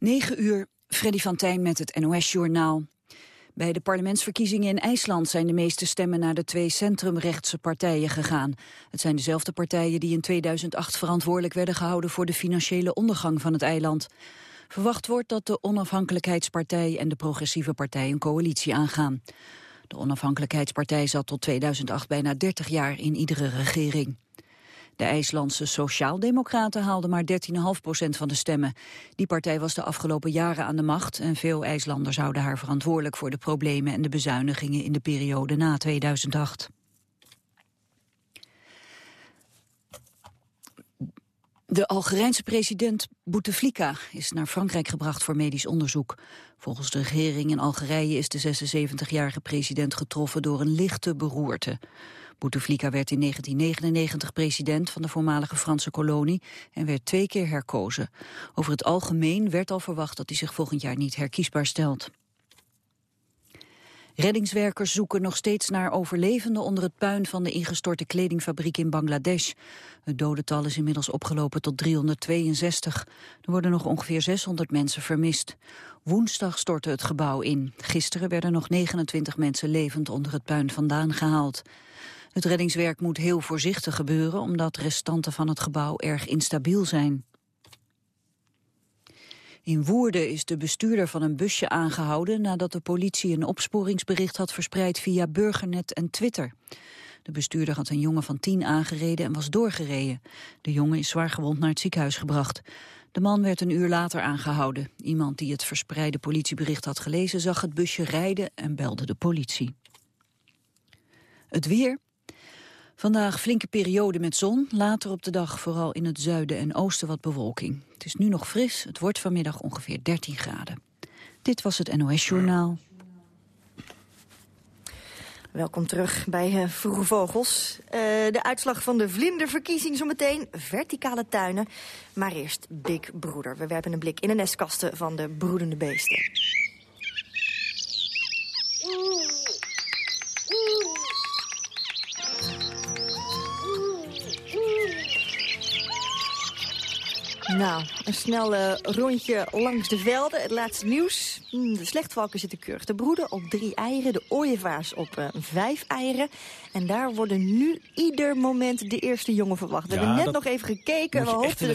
9 uur, Freddy van Tijn met het NOS-journaal. Bij de parlementsverkiezingen in IJsland zijn de meeste stemmen naar de twee centrumrechtse partijen gegaan. Het zijn dezelfde partijen die in 2008 verantwoordelijk werden gehouden voor de financiële ondergang van het eiland. Verwacht wordt dat de Onafhankelijkheidspartij en de Progressieve Partij een coalitie aangaan. De Onafhankelijkheidspartij zat tot 2008 bijna 30 jaar in iedere regering. De IJslandse Sociaaldemocraten haalden maar 13,5 procent van de stemmen. Die partij was de afgelopen jaren aan de macht... en veel IJslanders houden haar verantwoordelijk voor de problemen... en de bezuinigingen in de periode na 2008. De Algerijnse president Bouteflika is naar Frankrijk gebracht voor medisch onderzoek. Volgens de regering in Algerije is de 76-jarige president getroffen door een lichte beroerte. Bouteflika werd in 1999 president van de voormalige Franse kolonie en werd twee keer herkozen. Over het algemeen werd al verwacht dat hij zich volgend jaar niet herkiesbaar stelt. Reddingswerkers zoeken nog steeds naar overlevenden onder het puin van de ingestorte kledingfabriek in Bangladesh. Het dodental is inmiddels opgelopen tot 362. Er worden nog ongeveer 600 mensen vermist. Woensdag stortte het gebouw in. Gisteren werden nog 29 mensen levend onder het puin vandaan gehaald. Het reddingswerk moet heel voorzichtig gebeuren omdat restanten van het gebouw erg instabiel zijn. In Woerden is de bestuurder van een busje aangehouden nadat de politie een opsporingsbericht had verspreid via Burgernet en Twitter. De bestuurder had een jongen van tien aangereden en was doorgereden. De jongen is zwaargewond naar het ziekenhuis gebracht. De man werd een uur later aangehouden. Iemand die het verspreide politiebericht had gelezen zag het busje rijden en belde de politie. Het weer. Vandaag flinke periode met zon, later op de dag vooral in het zuiden en oosten wat bewolking. Het is nu nog fris, het wordt vanmiddag ongeveer 13 graden. Dit was het NOS Journaal. Welkom terug bij uh, Vroege Vogels. Uh, de uitslag van de vlinderverkiezing zometeen. Verticale tuinen. Maar eerst Big Broeder. We werpen een blik in de nestkasten van de broedende beesten. Nou, een snel rondje langs de velden. Het laatste nieuws. Hmm, de slechtvalken zitten keurig te broeden op drie eieren. De ooievaars op uh, vijf eieren. En daar worden nu ieder moment de eerste jongen verwacht. We hebben net nog even gekeken. We hoopten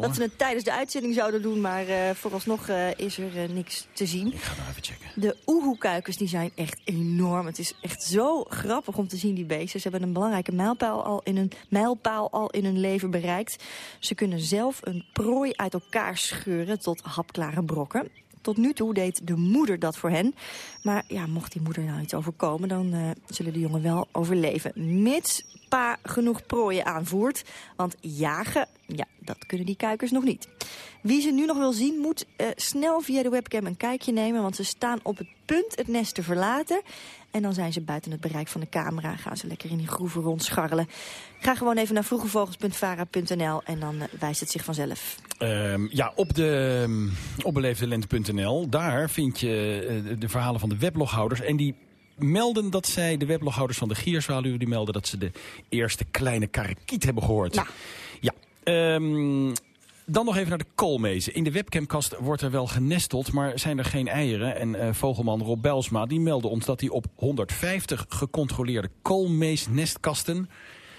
dat ze het tijdens de uitzending zouden doen. Maar uh, vooralsnog is er niks te zien. Ik ga nog even checken. De oehoekuikens die zijn echt enorm. Het is echt zo grappig om te zien, die beesten. Ze hebben een belangrijke mijlpaal al in hun, mijlpaal al in hun leven bereikt. Ze kunnen zelf een prooi uit elkaar scheuren tot hapklare brokken. Tot nu toe deed de moeder dat voor hen. Maar ja, mocht die moeder nou iets overkomen, dan uh, zullen de jongen wel overleven. Mits pa genoeg prooien aanvoert. Want jagen, ja, dat kunnen die kuikens nog niet. Wie ze nu nog wil zien, moet uh, snel via de webcam een kijkje nemen... want ze staan op het punt het nest te verlaten. En dan zijn ze buiten het bereik van de camera. Gaan ze lekker in die groeven rondscharrelen. Ga gewoon even naar vroegevogels.vara.nl en dan uh, wijst het zich vanzelf. Um, ja, op de um, opbeleefdelente.nl, daar vind je uh, de verhalen van de webloghouders. En die melden dat zij, de webloghouders van de Gierzwaluw... die melden dat ze de eerste kleine karakiet hebben gehoord. Nou. Ja. Um, dan nog even naar de koolmezen. In de webcamkast wordt er wel genesteld, maar zijn er geen eieren. En uh, vogelman Rob Belsma die meldde ons dat hij op 150 gecontroleerde koolmeesnestkasten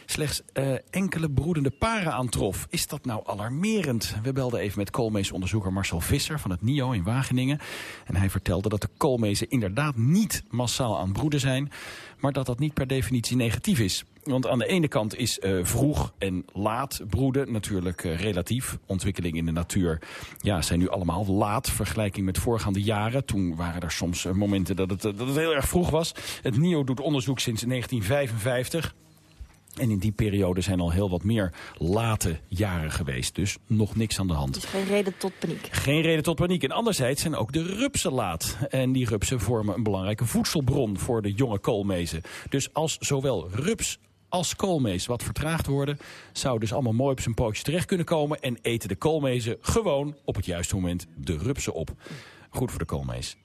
slechts uh, enkele broedende paren aantrof. Is dat nou alarmerend? We belden even met koolmeesonderzoeker Marcel Visser van het NIO in Wageningen. En hij vertelde dat de koolmezen inderdaad niet massaal aan broeden zijn... maar dat dat niet per definitie negatief is. Want aan de ene kant is uh, vroeg en laat broeden natuurlijk uh, relatief. Ontwikkelingen in de natuur ja, zijn nu allemaal laat. Vergelijking met voorgaande jaren. Toen waren er soms momenten dat het, dat het heel erg vroeg was. Het NIO doet onderzoek sinds 1955. En in die periode zijn al heel wat meer late jaren geweest. Dus nog niks aan de hand. Dus geen reden tot paniek. Geen reden tot paniek. En anderzijds zijn ook de rupsen laat. En die rupsen vormen een belangrijke voedselbron voor de jonge koolmezen. Dus als zowel rups als koolmees wat vertraagd worden... zou dus allemaal mooi op zijn pootje terecht kunnen komen... en eten de koolmezen gewoon op het juiste moment de rupsen op. Goed voor de koolmees.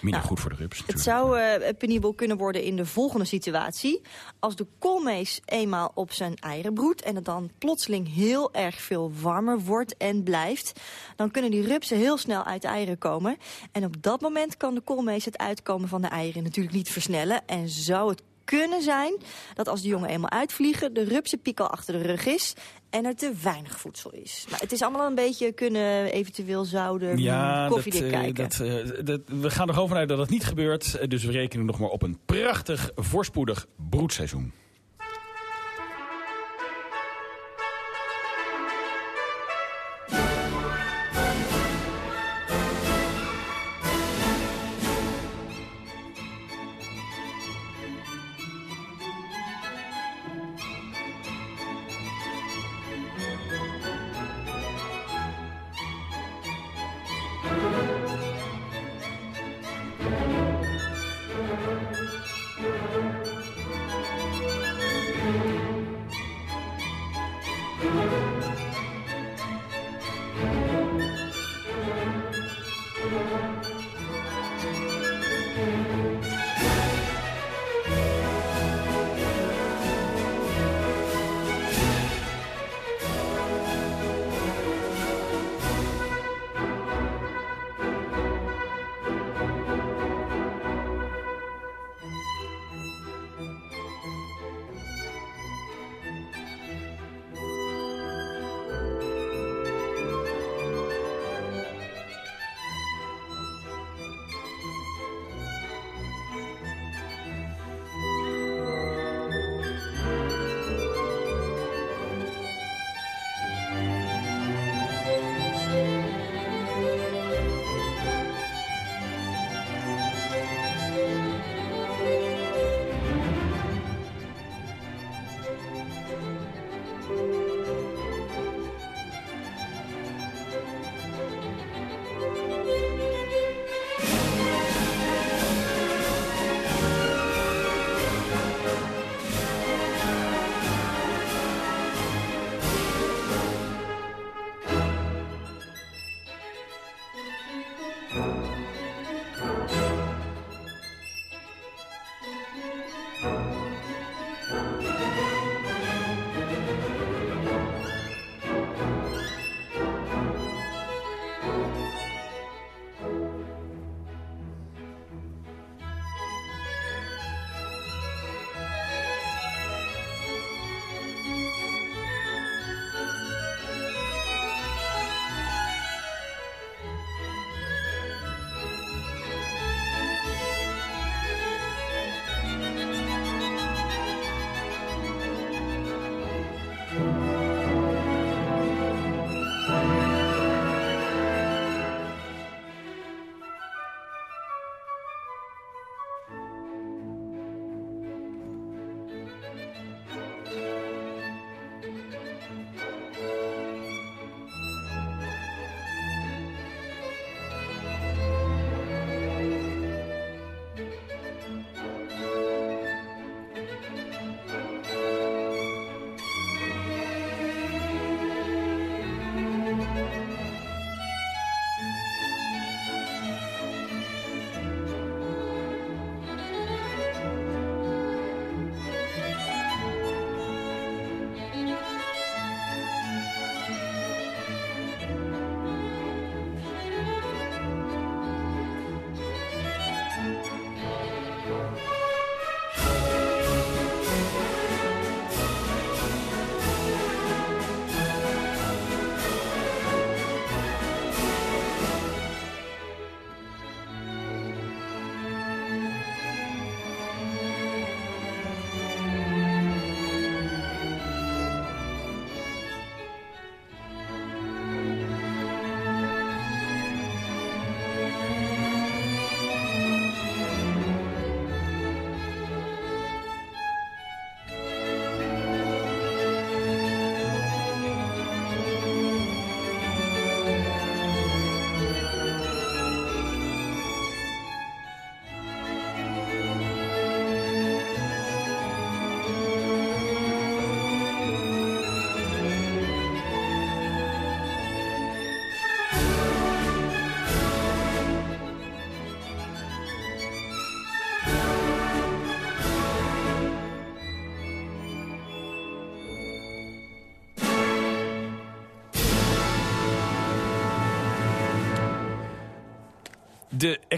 Minder Nou, goed voor de rups Het zou eh, penibel kunnen worden in de volgende situatie. Als de koolmees eenmaal op zijn eieren broedt... en het dan plotseling heel erg veel warmer wordt en blijft... dan kunnen die rupsen heel snel uit de eieren komen. En op dat moment kan de koolmees het uitkomen van de eieren natuurlijk niet versnellen... en zou het kunnen zijn dat als de jongen eenmaal uitvliegen... de rupsenpiek al achter de rug is en er te weinig voedsel is. Maar het is allemaal een beetje kunnen eventueel zouden Ja, koffiedik dat, eh, kijken. dat, eh, dat, we gaan er gewoon vanuit dat het niet gebeurt. Eh, Dus we rekenen nog maar op een prachtig, voorspoedig broedseizoen.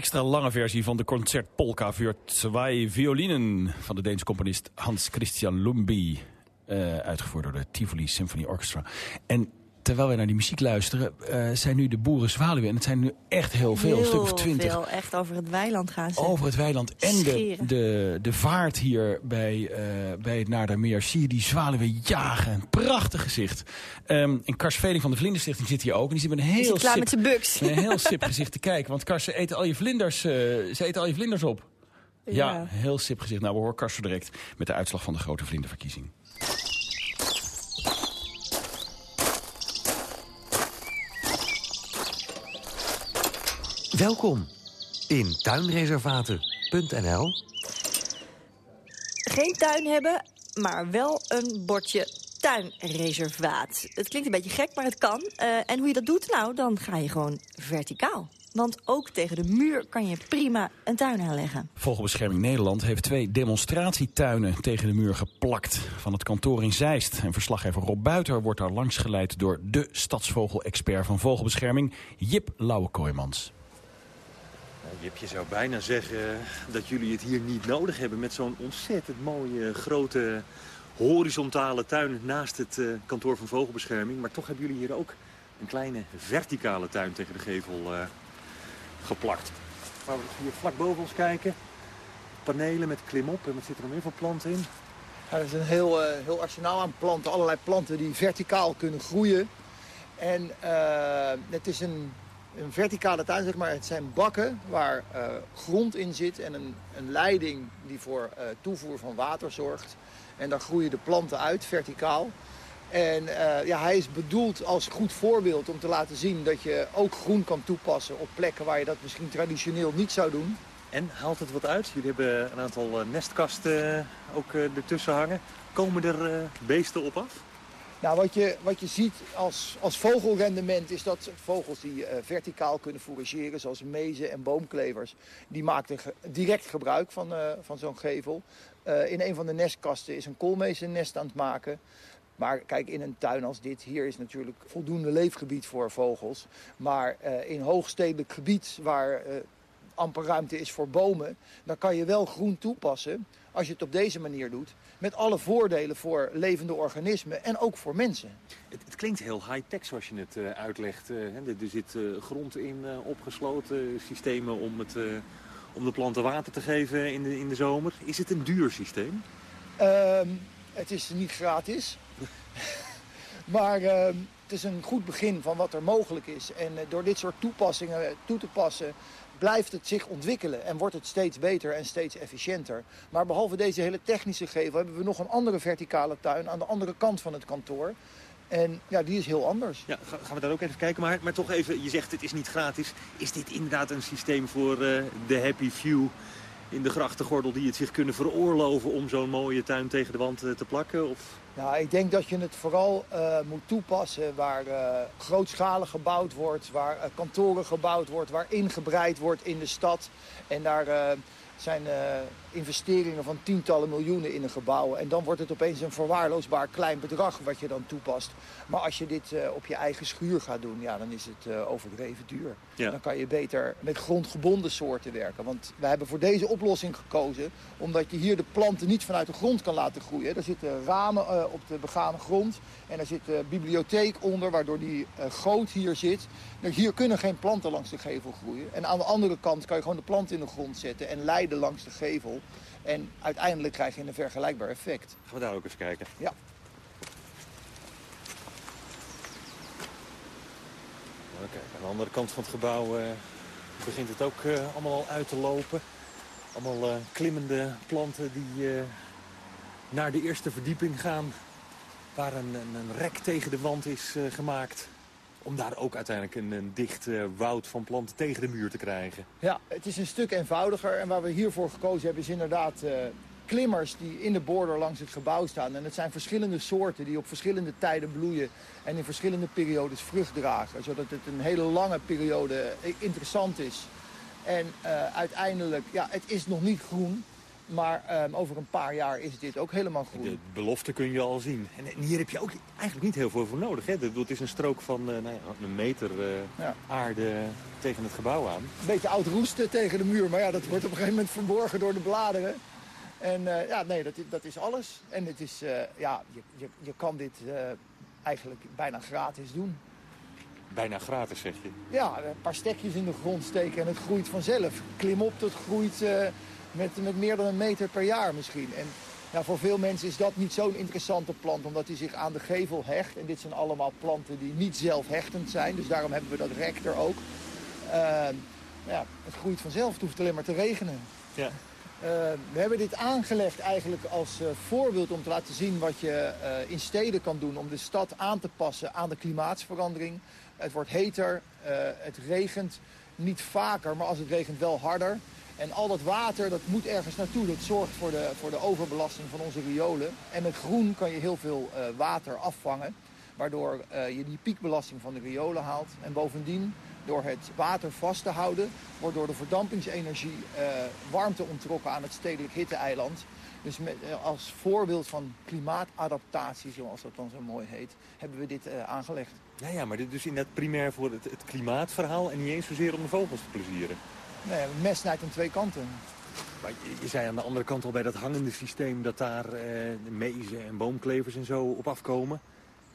Extra lange versie van de concertpolka voor twee violinen... van de Deense componist Hans Christian Lumby. Uh, uitgevoerd door de Tivoli Symphony Orchestra. En terwijl wij naar die muziek luisteren, uh, zijn nu de boeren zwaluwen. En het zijn nu echt heel veel, heel een stuk of twintig. veel, echt over het weiland gaan ze. Over het weiland en de, de, de vaart hier bij, uh, bij het Naardermeer zie je die zwaluwen jagen. Een prachtig gezicht. Um, en Kars Veling van de Vlinderstichting zit hier ook. En die zit met een heel hij klaar sip, met zijn buks? met een heel sip gezicht te kijken. Want Kars, ze eten al je vlinders, uh, ze eten al je vlinders op. Ja. Ja. heel sip gezicht. Nou, we horen Kars zo direct met de uitslag van de grote vlinderverkiezing. Welkom in tuinreservaten.nl. Geen tuin hebben, maar wel een bordje tuinreservaat. Het klinkt een beetje gek, maar het kan. Uh, en hoe je dat doet? Nou, dan ga je gewoon verticaal. Want ook tegen de muur kan je prima een tuin aanleggen. Vogelbescherming Nederland heeft twee demonstratietuinen tegen de muur geplakt. Van het kantoor in Zeist. En verslaggever Rob Buiter wordt daar langs geleid door de stadsvogel-expert van Vogelbescherming, Jip Lauwe-Kooijmans. Jip, je zou bijna zeggen dat jullie het hier niet nodig hebben... met zo'n ontzettend mooie, grote, horizontale tuin naast het uh, kantoor van Vogelbescherming. Maar toch hebben jullie hier ook een kleine verticale tuin tegen de gevel uh, geplakt. Waar we hier vlak boven ons kijken. Panelen met klimop. En wat zit er nog meer voor planten in? Er is een heel, uh, heel arsenaal aan planten. Allerlei planten die verticaal kunnen groeien. En het is een een verticale tuin, zeg maar. Het zijn bakken waar uh, grond in zit en een, een leiding die voor uh, toevoer van water zorgt. En daar groeien de planten uit, verticaal. En uh, ja, hij is bedoeld als goed voorbeeld om te laten zien dat je ook groen kan toepassen op plekken waar je dat misschien traditioneel niet zou doen. En haalt het wat uit? Jullie hebben een aantal nestkasten ook ertussen hangen. Komen er beesten op af? Nou, wat je, wat je ziet als, als vogelrendement is dat vogels die uh, verticaal kunnen fourageren, zoals mezen en boomklevers, die maken direct gebruik van, uh, van zo'n gevel. Uh, in een van de nestkasten is een koolmees een nest aan het maken. Maar kijk, in een tuin als dit, hier is natuurlijk voldoende leefgebied voor vogels. Maar in hoogstedelijk gebied waar amper ruimte is voor bomen, dan kan je wel groen toepassen als je het op deze manier doet. Met alle voordelen voor levende organismen en ook voor mensen. Het, het klinkt heel high-tech zoals je het uh, uitlegt. Uh, er zit uh, grond in opgesloten, systemen om, het, om de planten water te geven in de, in de zomer. Is het een duur systeem? Uh, het is niet gratis. maar ehm, het is een goed begin van wat er mogelijk is. En door dit soort toepassingen toe te passen blijft het zich ontwikkelen en wordt het steeds beter en steeds efficiënter. Maar behalve deze hele technische gevel hebben we nog een andere verticale tuin aan de andere kant van het kantoor. En ja, die is heel anders. Ja, gaan we daar ook even kijken. Maar, maar toch even, je zegt het is niet gratis. Is dit inderdaad een systeem voor uh, de happy few in de grachtengordel... die het zich kunnen veroorloven om zo'n mooie tuin tegen de wand uh, te plakken? Of... Nou, ik denk dat je het vooral uh, moet toepassen waar uh, grootschalig gebouwd wordt, waar kantoren gebouwd wordt, waar ingebreid wordt in de stad. En daar zijn investeringen van tientallen miljoenen in een gebouw. En dan wordt het opeens een verwaarloosbaar klein bedrag wat je dan toepast. Maar als je dit op je eigen schuur gaat doen, ja, dan is het overdreven duur. Ja. Dan kan je beter met grondgebonden soorten werken. Want we hebben voor deze oplossing gekozen omdat je hier de planten niet vanuit de grond kan laten groeien. Er zitten ramen op de begane grond. En er zit een bibliotheek onder, waardoor die goot hier zit. Nou, hier kunnen geen planten langs de gevel groeien. En aan de andere kant kan je gewoon de plant in de grond zetten en leiden langs de gevel. En uiteindelijk krijg je een vergelijkbaar effect. Gaan we daar ook even kijken? Ja. Oké, aan de andere kant van het gebouw uh, begint het ook uh, allemaal al uit te lopen. Allemaal uh, klimmende planten die naar de eerste verdieping gaan. Waar een, een, een rek tegen de wand is gemaakt. Om daar ook uiteindelijk een, dicht uh, woud van planten tegen de muur te krijgen. Ja, het is een stuk eenvoudiger. En waar we hiervoor gekozen hebben is inderdaad uh, klimmers die in de border langs het gebouw staan. En het zijn verschillende soorten die op verschillende tijden bloeien. En in verschillende periodes vrucht dragen. Zodat het een hele lange periode interessant is. En uiteindelijk, ja, het is nog niet groen. Maar ehm, over een paar jaar is dit ook helemaal groen. De belofte kun je al zien. En, en hier heb je ook eigenlijk niet heel veel voor nodig. Hè? Het is een strook van eh, nou ja, een meter eh, Ja. aarde tegen het gebouw aan. Een beetje oud roesten tegen de muur. Maar ja, dat wordt op een gegeven moment verborgen door de bladeren. En eh, ja, nee, dat, dat is alles. En het is, ja, je, je, je kan dit eigenlijk bijna gratis doen. Bijna gratis, zeg je. Ja, een paar stekjes in de grond steken en het groeit vanzelf. Klim op, dat groeit met, met meer dan een meter per jaar misschien. En ja, voor veel mensen is dat niet zo'n interessante plant, omdat die zich aan de gevel hecht. En dit zijn allemaal planten die niet zelfhechtend zijn, dus daarom hebben we dat rek er ook. Eh, ja, het groeit vanzelf, het hoeft alleen maar te regenen. Ja. Eh, we hebben dit aangelegd eigenlijk als eh, voorbeeld om te laten zien wat je eh, in steden kan doen om de stad aan te passen aan de klimaatsverandering. Het wordt heter, eh, het regent niet vaker, maar als het regent wel harder. En al dat water dat moet ergens naartoe. Dat zorgt voor de, voor de overbelasting van onze riolen. En met groen kan je heel veel eh, water afvangen. Waardoor eh, je die piekbelasting van de riolen haalt. En bovendien, door het water vast te houden, wordt door de verdampingsenergie eh, warmte onttrokken aan het stedelijk hitteeiland. Dus met, als voorbeeld van klimaatadaptatie, zoals dat dan zo mooi heet, hebben we dit aangelegd. Ja, ja, maar dit dus inderdaad primair voor het, het klimaatverhaal... en niet eens zozeer om de vogels te plezieren. Nee, een mes snijdt aan twee kanten. Maar je, je zei aan de andere kant al bij dat hangende systeem... dat daar eh, mezen en boomklevers en zo op afkomen.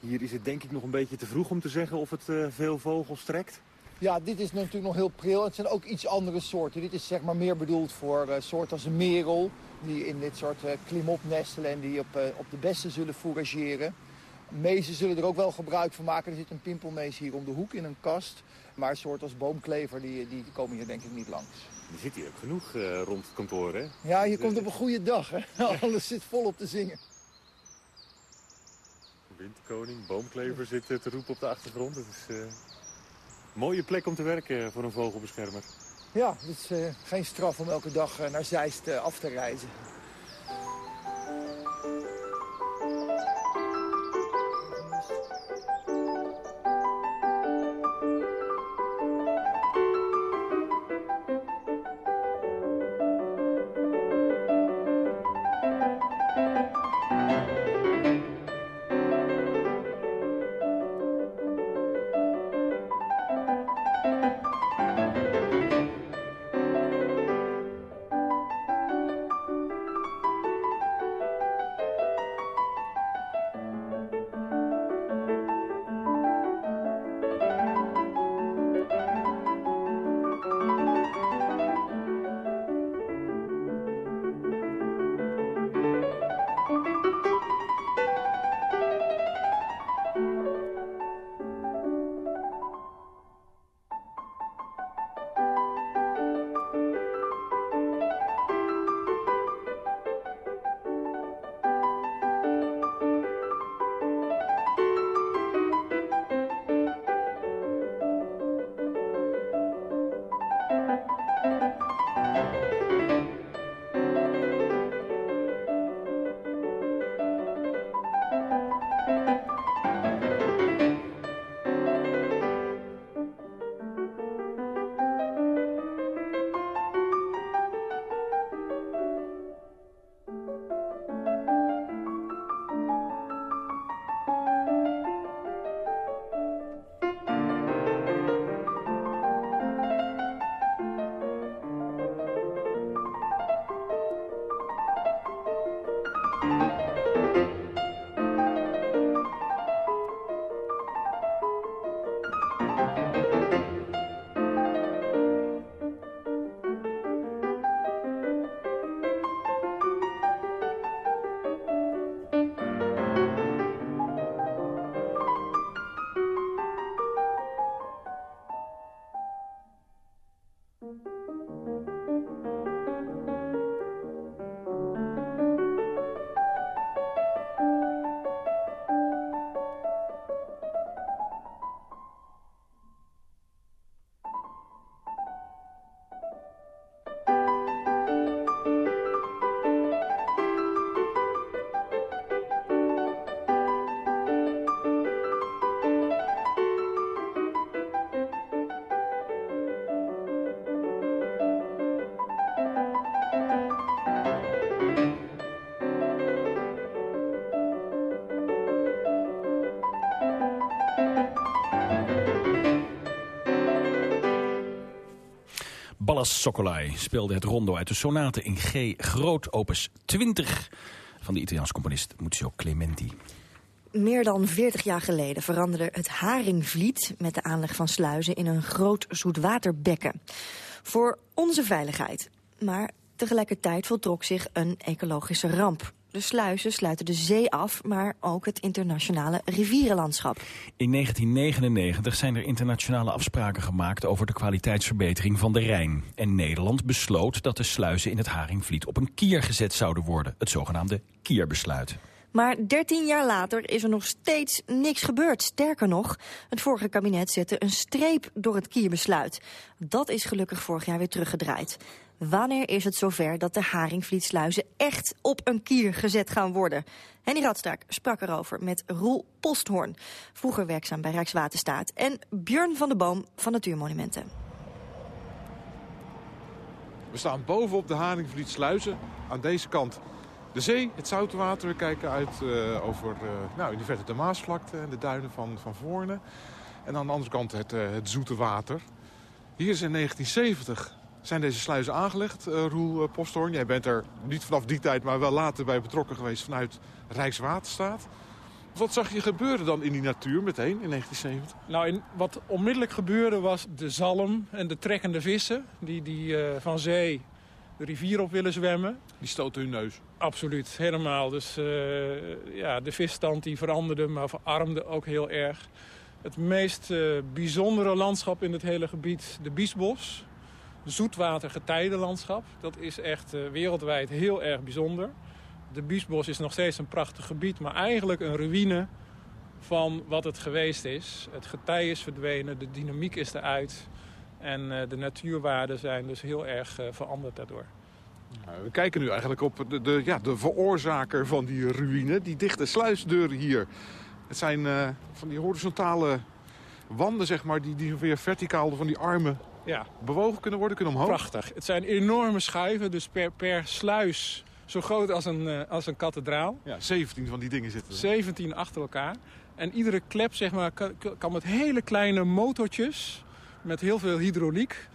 Hier is het denk ik nog een beetje te vroeg om te zeggen of het eh, veel vogels trekt. Ja, dit is natuurlijk nog heel pril. Het zijn ook iets andere soorten. Dit is zeg maar meer bedoeld voor eh, soorten als een merel... die in dit soort eh, klimop nestelen en die op, eh, op de bessen zullen fourageren. Mezen zullen er ook wel gebruik van maken. Er zit een pimpelmees hier om de hoek in een kast. Maar soorten als boomklever die, die komen hier denk ik niet langs. Er zit hier ook genoeg eh, rond het kantoor, hè? Ja, je komt op een goede dag. Hè? Alles zit volop te zingen. Windkoning, boomklever zit eh, te roepen op de achtergrond. Het is eh, een mooie plek om te werken voor een vogelbeschermer. Ja, het is eh, geen straf om elke dag eh, naar Zeist eh, af te reizen. Ballas Sokkolai speelde het rondo uit de sonate in G groot opus 20 van de Italiaanse componist Muzio Clementi. Meer dan 40 jaar geleden veranderde het Haringvliet met de aanleg van sluizen in een groot zoetwaterbekken. Voor onze veiligheid. Maar tegelijkertijd voltrok zich een ecologische ramp. De sluizen sluiten de zee af, maar ook het internationale rivierenlandschap. In 1999 zijn er internationale afspraken gemaakt over de kwaliteitsverbetering van de Rijn. En Nederland besloot dat de sluizen in het Haringvliet op een kier gezet zouden worden. Het zogenaamde kierbesluit. Maar 13 jaar later is er nog steeds niks gebeurd. Sterker nog, het vorige kabinet zette een streep door het kierbesluit. Dat is gelukkig vorig jaar weer teruggedraaid. Wanneer is het zover dat de Haringvlietsluizen echt op een kier gezet gaan worden? Henny Radstaak sprak erover met Roel Posthoorn, vroeger werkzaam bij Rijkswaterstaat, en Björn van de Boom van Natuurmonumenten. We staan bovenop de Haringvlietsluizen aan deze kant de zee, het zoute water. We kijken uit uh, over uh, nou, in de verte de Maasvlakte en de duinen van, van Voorne. En aan de andere kant het, uh, het zoete water. Hier is in 1970 zijn deze sluizen aangelegd, uh, Roel Posthoorn. Jij bent er niet vanaf die tijd, maar wel later bij betrokken geweest vanuit Rijkswaterstaat. Wat zag je gebeuren dan in die natuur meteen in 1970? Nou, in, wat onmiddellijk gebeurde was de zalm en de trekkende vissen... die, die uh, van zee de rivier op willen zwemmen. Die stoten hun neus? Absoluut, helemaal. Dus uh, ja, de visstand die veranderde, maar verarmde ook heel erg. Het meest uh, bijzondere landschap in het hele gebied, de Biesbos zoetwatergetijdenlandschap. Dat is echt uh, wereldwijd heel erg bijzonder. De Biesbos is nog steeds een prachtig gebied, maar eigenlijk een ruïne van wat het geweest is. Het getij is verdwenen, de dynamiek is eruit. En uh, de natuurwaarden zijn dus heel erg uh, veranderd daardoor. Nou, we kijken nu eigenlijk op de, de, ja, de veroorzaker van die ruïne, die dichte sluisdeuren hier. Het zijn van die horizontale wanden, zeg maar, die, die weer verticaal van die armen ja. bewogen kunnen worden, kunnen omhoog. Prachtig. Het zijn enorme schuiven, dus per, per sluis zo groot als een, uh, als een kathedraal. Ja, 17 van die dingen zitten er. 17 achter elkaar. En iedere klep zeg maar, kan, kan met hele kleine motortjes, met heel veel hydrauliek,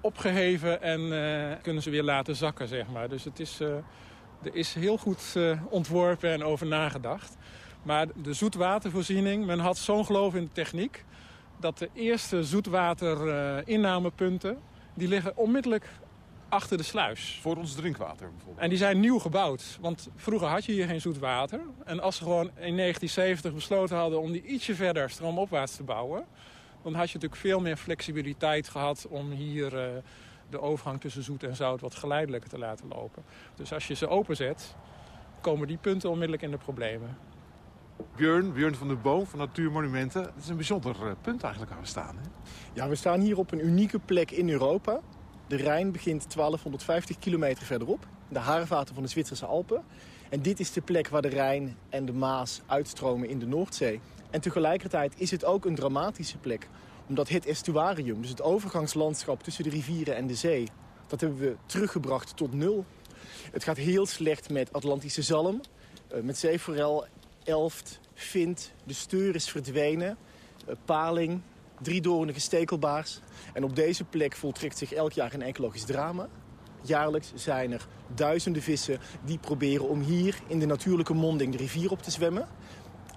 opgeheven en uh, kunnen ze weer laten zakken. Zeg maar. Dus het is, uh, er is heel goed ontworpen en over nagedacht. Maar de zoetwatervoorziening, men had zo'n geloof in de techniek dat de eerste zoetwaterinnamepunten... die liggen onmiddellijk achter de sluis. Voor ons drinkwater bijvoorbeeld? En die zijn nieuw gebouwd. Want vroeger had je hier geen zoet water. En als ze gewoon in 1970 besloten hadden om die ietsje verder stroomopwaarts te bouwen... dan had je natuurlijk veel meer flexibiliteit gehad om hier uh, de overgang tussen zoet en zout wat geleidelijker te laten lopen. Dus als je ze openzet, komen die punten onmiddellijk in de problemen. Björn, Björn van der Boom van Natuurmonumenten. Het is een bijzonder punt eigenlijk waar we staan. Hè? Ja, we staan hier op een unieke plek in Europa. De Rijn begint 1250 kilometer verderop. De haarvaten van de Zwitserse Alpen. En dit is de plek waar de Rijn en de Maas uitstromen in de Noordzee. En tegelijkertijd is het ook een dramatische plek. Omdat het estuarium, dus het overgangslandschap tussen de rivieren en de zee... dat hebben we teruggebracht tot nul. Het gaat heel slecht met Atlantische zalm, met zeeforel elft, vint, de steur is verdwenen, paling, driedoornige stekelbaars. En op deze plek voltrekt zich elk jaar een ecologisch drama. Jaarlijks zijn er duizenden vissen die proberen om hier in de natuurlijke monding de rivier op te zwemmen.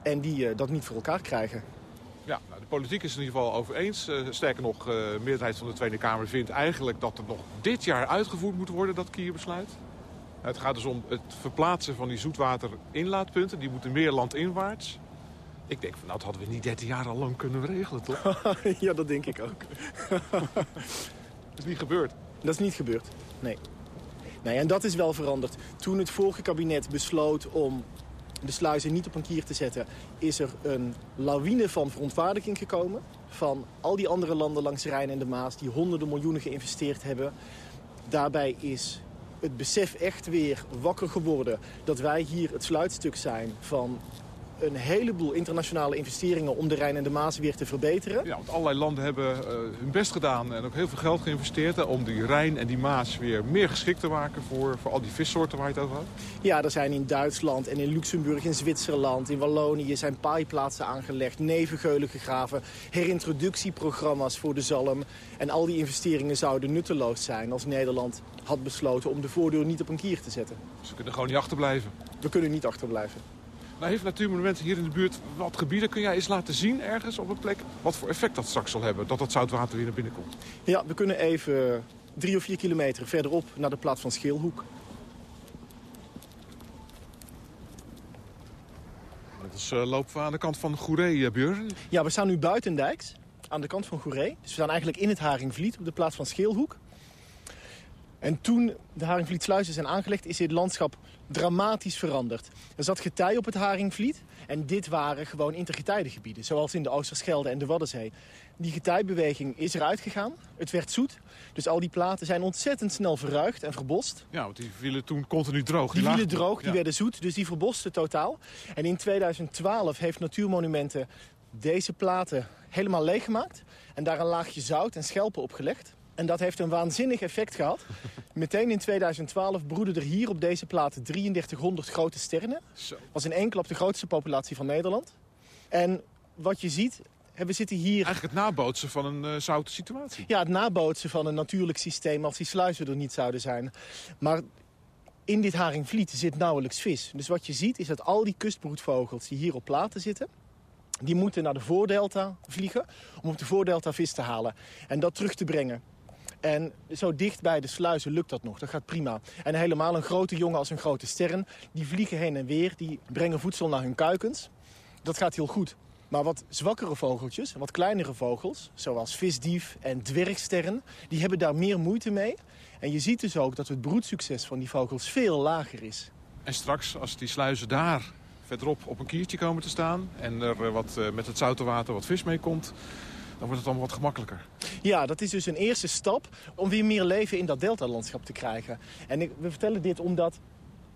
En die uh, dat niet voor elkaar krijgen. Ja, nou, de politiek is in ieder geval over eens. Uh, sterker nog, de meerderheid van de Tweede Kamer vindt eigenlijk dat er nog dit jaar uitgevoerd moet worden, dat kierbesluit. Het gaat dus om het verplaatsen van die zoetwaterinlaatpunten. Die moeten meer landinwaarts. Ik denk van, nou, dat hadden we niet 13 jaar al lang kunnen regelen, toch? ja, dat denk ik ook. dat is niet gebeurd. Dat is niet gebeurd, nee. nee. En dat is wel veranderd. Toen het vorige kabinet besloot om de sluizen niet op een kier te zetten... is er een lawine van verontwaardiging gekomen... van al die andere landen langs de Rijn en de Maas... die honderden miljoenen geïnvesteerd hebben. Daarbij is het besef echt weer wakker geworden... dat wij hier het sluitstuk zijn van een heleboel internationale investeringen om de Rijn en de Maas weer te verbeteren. Ja, want allerlei landen hebben uh, hun best gedaan en ook heel veel geld geïnvesteerd... om die Rijn en die Maas weer meer geschikt te maken voor, voor al die vissoorten waar je het over had. Ja, er zijn in Duitsland en in Luxemburg, in Zwitserland, in Wallonië... zijn paaiplaatsen aangelegd, nevengeulen gegraven, herintroductieprogramma's voor de zalm. En al die investeringen zouden nutteloos zijn als Nederland had besloten om de voordeur niet op een kier te zetten. Ze kunnen gewoon niet achterblijven? We kunnen niet achterblijven. Nou heeft Natuurmonumenten hier in de buurt wat gebieden. Kun jij eens laten zien ergens op een plek wat voor effect dat straks zal hebben? Dat dat zoutwater weer naar binnen komt? Ja, we kunnen even drie of vier kilometer verderop naar de plaats van Scheelhoek. Dat is uh, lopen we aan de kant van Goeree, Björn. Ja, we staan nu buitendijks aan de kant van Goeree. Dus we staan eigenlijk in het Haringvliet op de plaats van Scheelhoek. En toen de Haringvlietsluizen zijn aangelegd, is dit landschap dramatisch veranderd. Er zat getij op het Haringvliet en dit waren gewoon intergetijdengebieden, zoals in de Oosterschelde en de Waddenzee. Die getijbeweging is eruit gegaan, het werd zoet, dus al die platen zijn ontzettend snel verruigd en verbost. Ja, want die vielen toen continu droog. Die, die vielen droog, die werden zoet, dus die verbosten totaal. En in 2012 heeft Natuurmonumenten deze platen helemaal leeggemaakt en daar een laagje zout en schelpen op gelegd. En dat heeft een waanzinnig effect gehad. Meteen in 2012 broeden er hier op deze platen 3300 grote sterren. Dat was in één klap de grootste populatie van Nederland. En wat je ziet, we zitten hier... Eigenlijk het nabootsen van een uh, zoute situatie. Ja, het nabootsen van een natuurlijk systeem als die sluizen er niet zouden zijn. Maar in dit haringvliet zit nauwelijks vis. Dus wat je ziet is dat al die kustbroedvogels die hier op platen zitten... die moeten naar de voordelta vliegen om op de voordelta vis te halen. En dat terug te brengen en zo dicht bij de sluizen lukt dat nog. Dat gaat prima. En helemaal een grote jongen als een grote sterren. Die vliegen heen en weer. Die brengen voedsel naar hun kuikens. Dat gaat heel goed. Maar wat zwakkere vogeltjes, wat kleinere vogels... zoals visdief en dwergsterren... die hebben daar meer moeite mee. En je ziet dus ook dat het broedsucces van die vogels veel lager is. En straks, als die sluizen daar verderop op een kiertje komen te staan... en er eh, wat, eh, met het zoute water wat vis mee komt dan wordt het allemaal wat gemakkelijker. Ja, dat is dus een eerste stap om weer meer leven in dat deltalandschap te krijgen. En ik, we vertellen dit omdat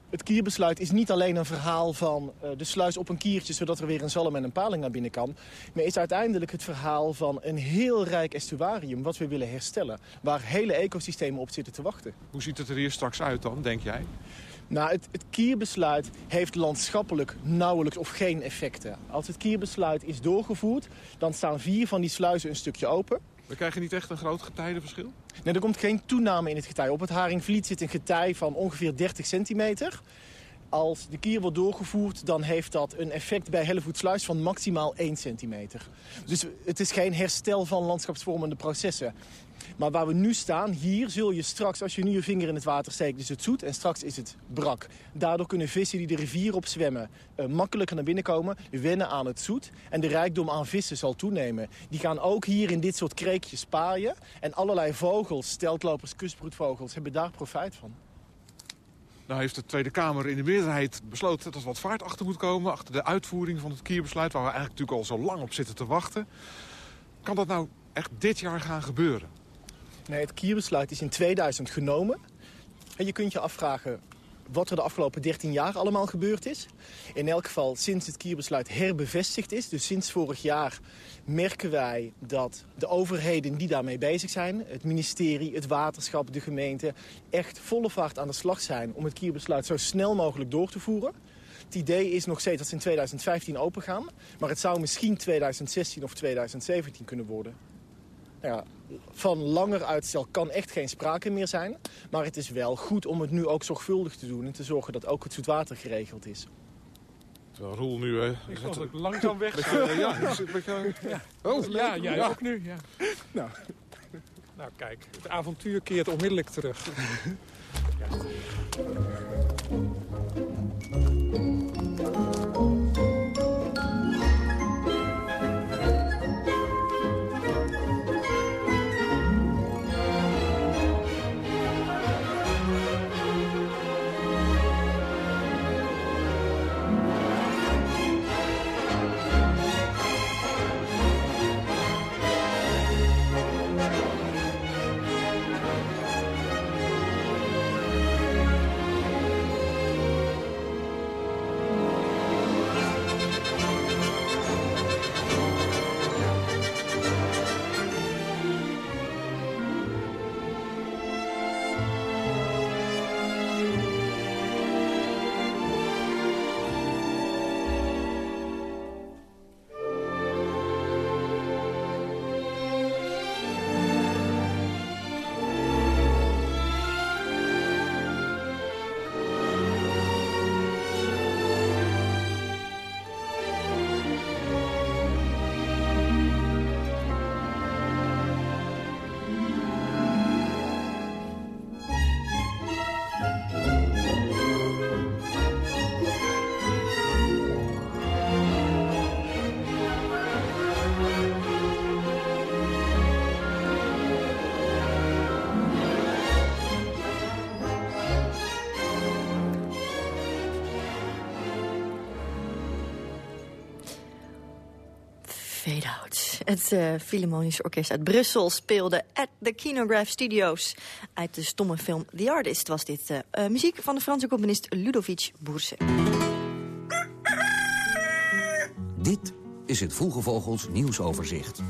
het kierbesluit is niet alleen een verhaal van uh, de sluis op een kiertje... zodat er weer een zalm en een paling naar binnen kan. Maar is uiteindelijk het verhaal van een heel rijk estuarium... wat we willen herstellen, waar hele ecosystemen op zitten te wachten. Hoe ziet het er hier straks uit dan, denk jij? Nou, het, het, kierbesluit heeft landschappelijk nauwelijks of geen effecten. Als het kierbesluit is doorgevoerd, dan staan vier van die sluizen een stukje open. We krijgen niet echt een groot getijdenverschil? Nee, er komt geen toename in het getij. Op het Haringvliet zit een getij van ongeveer 30 centimeter. Als de kier wordt doorgevoerd, dan heeft dat een effect bij Hellevoetsluis van maximaal 1 centimeter. Dus het is geen herstel van landschapsvormende processen. Maar waar we nu staan, hier zul je straks, als je nu je vinger in het water steekt, is het zoet en straks is het brak. Daardoor kunnen vissen die de rivier op zwemmen uh, makkelijker naar binnen komen, wennen aan het zoet. En de rijkdom aan vissen zal toenemen. Die gaan ook hier in dit soort kreekjes paaien. En allerlei vogels, steltlopers, kustbroedvogels, hebben daar profijt van. Nou heeft de Tweede Kamer in de meerderheid besloten dat er wat vaart achter moet komen... achter de uitvoering van het kierbesluit, waar we eigenlijk natuurlijk al zo lang op zitten te wachten. Kan dat nou echt dit jaar gaan gebeuren? Nee, het kierbesluit is in 2000 genomen. En je kunt je afvragen wat er de afgelopen 13 jaar allemaal gebeurd is. In elk geval sinds het kierbesluit herbevestigd is. Dus sinds vorig jaar merken wij dat de overheden die daarmee bezig zijn... het ministerie, het waterschap, de gemeente... echt volle vaart aan de slag zijn om het kierbesluit zo snel mogelijk door te voeren. Het idee is nog steeds dat ze in 2015 opengaan. Maar het zou misschien 2016 of 2017 kunnen worden. Ja, van langer uitstel kan echt geen sprake meer zijn. Maar het is wel goed om het nu ook zorgvuldig te doen... en te zorgen dat ook het zoetwater geregeld is. Terwijl Roel nu... Uh, ik was ook langzaam weg. Ja, ja. Oh, ja, jij ja. ook nu. Ja. Nou. nou, kijk. Het avontuur keert onmiddellijk terug. ja. Het uh, Philharmonische Orkest uit Brussel speelde at the Kinograph Studios. Uit de stomme film The Artist was dit uh, uh, muziek van de Franse componist Ludovic Bourse. Dit is het Vroege Vogels nieuwsoverzicht.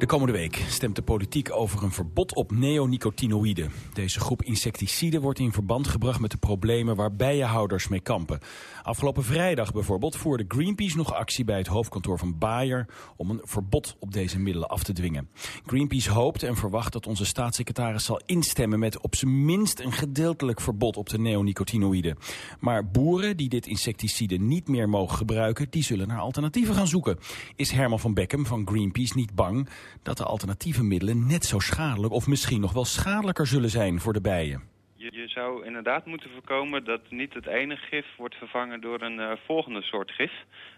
De komende week stemt de politiek over een verbod op neonicotinoïden. Deze groep insecticiden wordt in verband gebracht met de problemen waar bijenhouders mee kampen. Afgelopen vrijdag bijvoorbeeld voerde Greenpeace nog actie bij het hoofdkantoor van Bayer om een verbod op deze middelen af te dwingen. Greenpeace hoopt en verwacht dat onze staatssecretaris zal instemmen met op zijn minst een gedeeltelijk verbod op de neonicotinoïden. Maar boeren die dit insecticide niet meer mogen gebruiken, die zullen naar alternatieven gaan zoeken. Is Herman van Beckham van Greenpeace niet bang dat de alternatieve middelen net zo schadelijk of misschien nog wel schadelijker zullen zijn voor de bijen? Je, zou inderdaad moeten voorkomen dat niet het ene gif wordt vervangen door een uh, volgende soort gif.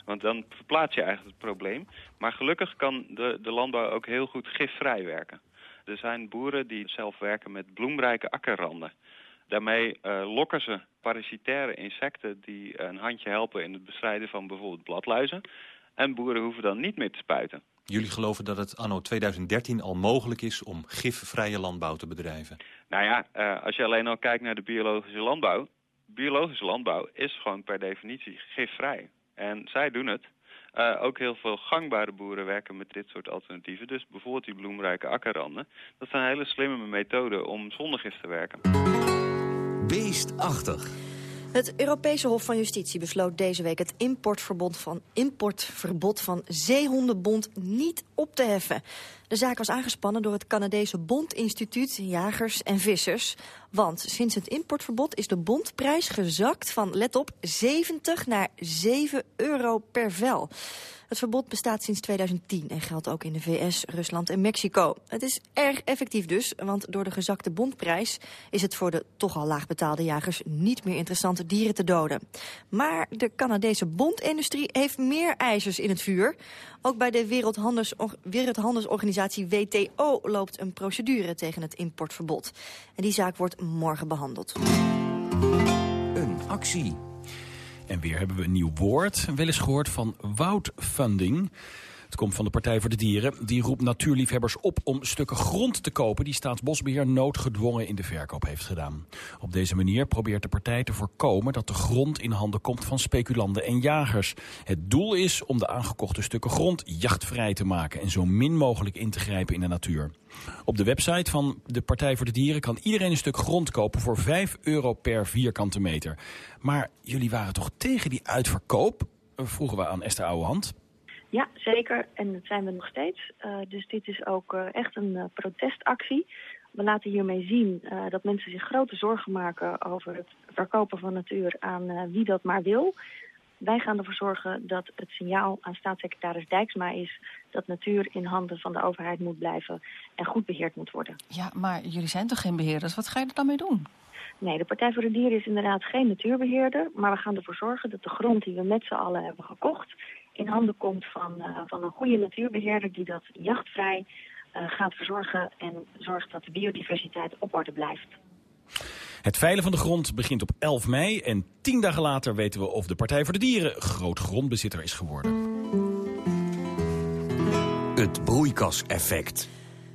Want dan verplaats je eigenlijk het probleem. Maar gelukkig kan de, de landbouw ook heel goed gifvrij werken. Er zijn boeren die zelf werken met bloemrijke akkerranden. Daarmee uh, lokken ze parasitaire insecten die een handje helpen in het bestrijden van bijvoorbeeld bladluizen. En boeren hoeven dan niet meer te spuiten. Jullie geloven dat het anno 2013 al mogelijk is om gifvrije landbouw te bedrijven? Nou ja, uh, als je alleen al kijkt naar de biologische landbouw. Biologische landbouw is gewoon per definitie gifvrij. En zij doen het. Uh, ook heel veel gangbare boeren werken met dit soort alternatieven. Dus bijvoorbeeld die bloemrijke akkerranden. Dat zijn hele slimme methoden om zonder gif te werken. Beestachtig. Het Europese Hof van Justitie besloot deze week het importverbod van, importverbod van zeehondenbond niet op te heffen. De zaak was aangespannen door het Canadese Bondinstituut Jagers en Vissers. Want sinds het importverbod is de bondprijs gezakt van, let op, 70 naar 7 euro per vel. Het verbod bestaat sinds 2010 en geldt ook in de VS, Rusland en Mexico. Het is erg effectief dus, want door de gezakte bondprijs... is het voor de toch al laag betaalde jagers niet meer interessant dieren te doden. Maar de Canadese bondindustrie heeft meer ijzers in het vuur. Ook bij de Wereldhandels, Wereldhandelsorganisatie WTO loopt een procedure tegen het importverbod. En die zaak wordt morgen behandeld. Een actie. En weer hebben we een nieuw woord. Wel eens gehoord van woudfunding. Het komt van de Partij voor de Dieren. Die roept natuurliefhebbers op om stukken grond te kopen... die Staatsbosbeheer noodgedwongen in de verkoop heeft gedaan. Op deze manier probeert de partij te voorkomen... dat de grond in handen komt van speculanten en jagers. Het doel is om de aangekochte stukken grond jachtvrij te maken... en zo min mogelijk in te grijpen in de natuur. Op de website van de Partij voor de Dieren kan iedereen een stuk grond kopen voor 5 euro per vierkante meter. Maar jullie waren toch tegen die uitverkoop? Vroegen we aan Esther Ouwehand. Ja, zeker. En dat zijn we nog steeds. Uh, dus dit is ook uh, echt een protestactie. We laten hiermee zien dat mensen zich grote zorgen maken over het verkopen van natuur aan wie dat maar wil. Wij gaan ervoor zorgen dat het signaal aan staatssecretaris Dijksma is... dat natuur in handen van de overheid moet blijven en goed beheerd moet worden. Ja, maar jullie zijn toch geen beheerders? Wat ga je er dan mee doen? Nee, de Partij voor de Dieren is inderdaad geen natuurbeheerder. Maar we gaan ervoor zorgen dat de grond die we met z'n allen hebben gekocht... in handen komt van, uh, van een goede natuurbeheerder die dat jachtvrij uh, gaat verzorgen... en zorgt dat de biodiversiteit op orde blijft. Het veilen van de grond begint op 11 mei en tien dagen later weten we of de Partij voor de Dieren groot grondbezitter is geworden. Het broeikaseffect.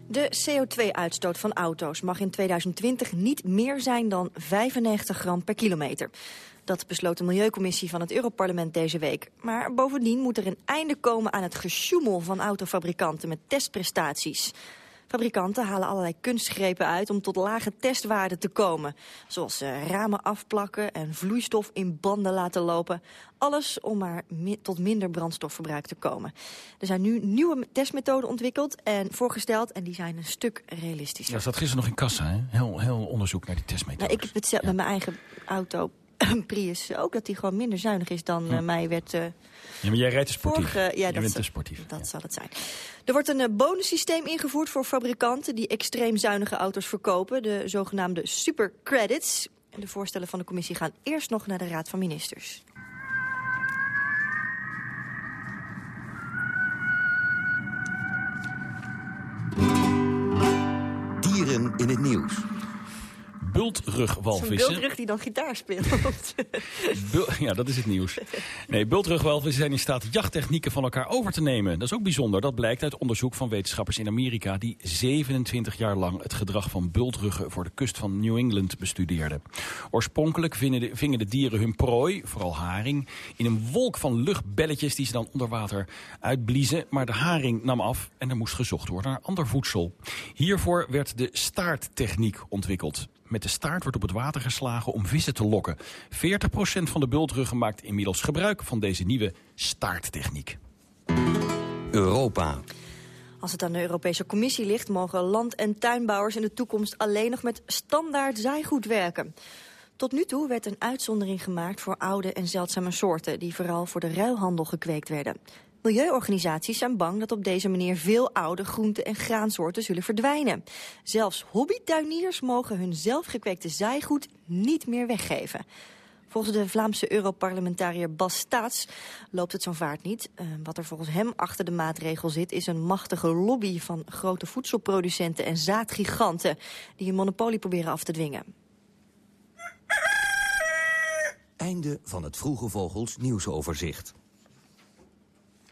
De CO2-uitstoot van auto's mag in 2020 niet meer zijn dan 95 gram per kilometer. Dat besloot de Milieucommissie van het Europarlement deze week. Maar bovendien moet er een einde komen aan het gesjoemel van autofabrikanten met testprestaties. Fabrikanten halen allerlei kunstgrepen uit om tot lage testwaarden te komen. Zoals uh, ramen afplakken en vloeistof in banden laten lopen. Alles om maar mi tot minder brandstofverbruik te komen. Er zijn nu nieuwe testmethoden ontwikkeld en voorgesteld en die zijn een stuk realistischer. Ja, zat gisteren nog in kassa, hè? Heel, heel onderzoek naar die testmethoden. Nou, ik heb het zelf ja. met mijn eigen auto Prius ook, dat die gewoon minder zuinig is dan uh, mij werd... Uh, ja, maar jij rijdt sportief. Vorige, ja, je dat bent sportief. Dat ja. zal het zijn. Er wordt een uh, bonussysteem ingevoerd voor fabrikanten die extreem zuinige auto's verkopen. De zogenaamde supercredits. En de voorstellen van de commissie gaan eerst nog naar de Raad van Ministers. Dieren in het nieuws. Bultrugwalvissen. Een bultrug die dan gitaar speelt. Bul- ja, dat is het nieuws. Nee, bultrugwalvissen zijn in staat jachttechnieken van elkaar over te nemen. Dat is ook bijzonder. Dat blijkt uit onderzoek van wetenschappers in Amerika... die 27 jaar lang het gedrag van bultruggen voor de kust van New England bestudeerden. Oorspronkelijk vingen de, vingen de dieren hun prooi, vooral haring... in een wolk van luchtbelletjes die ze dan onder water uitbliezen. Maar de haring nam af en er moest gezocht worden naar ander voedsel. Hiervoor werd de staarttechniek ontwikkeld. Met de staart wordt op het water geslagen om vissen te lokken. 40% van de bultruggen maakt inmiddels gebruik van deze nieuwe staarttechniek. Europa. Als het aan de Europese Commissie ligt, mogen land- en tuinbouwers in de toekomst alleen nog met standaard zaaigoed werken. Tot nu toe werd een uitzondering gemaakt voor oude en zeldzame soorten... die vooral voor de ruilhandel gekweekt werden. Milieuorganisaties zijn bang dat op deze manier veel oude groente- en graansoorten zullen verdwijnen. Zelfs hobbytuiniers mogen hun zelfgekweekte zaaigoed niet meer weggeven. Volgens de Vlaamse Europarlementariër Bas Staats loopt het zo'n vaart niet. Uh, wat er volgens hem achter de maatregel zit... is een machtige lobby van grote voedselproducenten en zaadgiganten... die een monopolie proberen af te dwingen. Einde van het Vroege Vogels nieuwsoverzicht.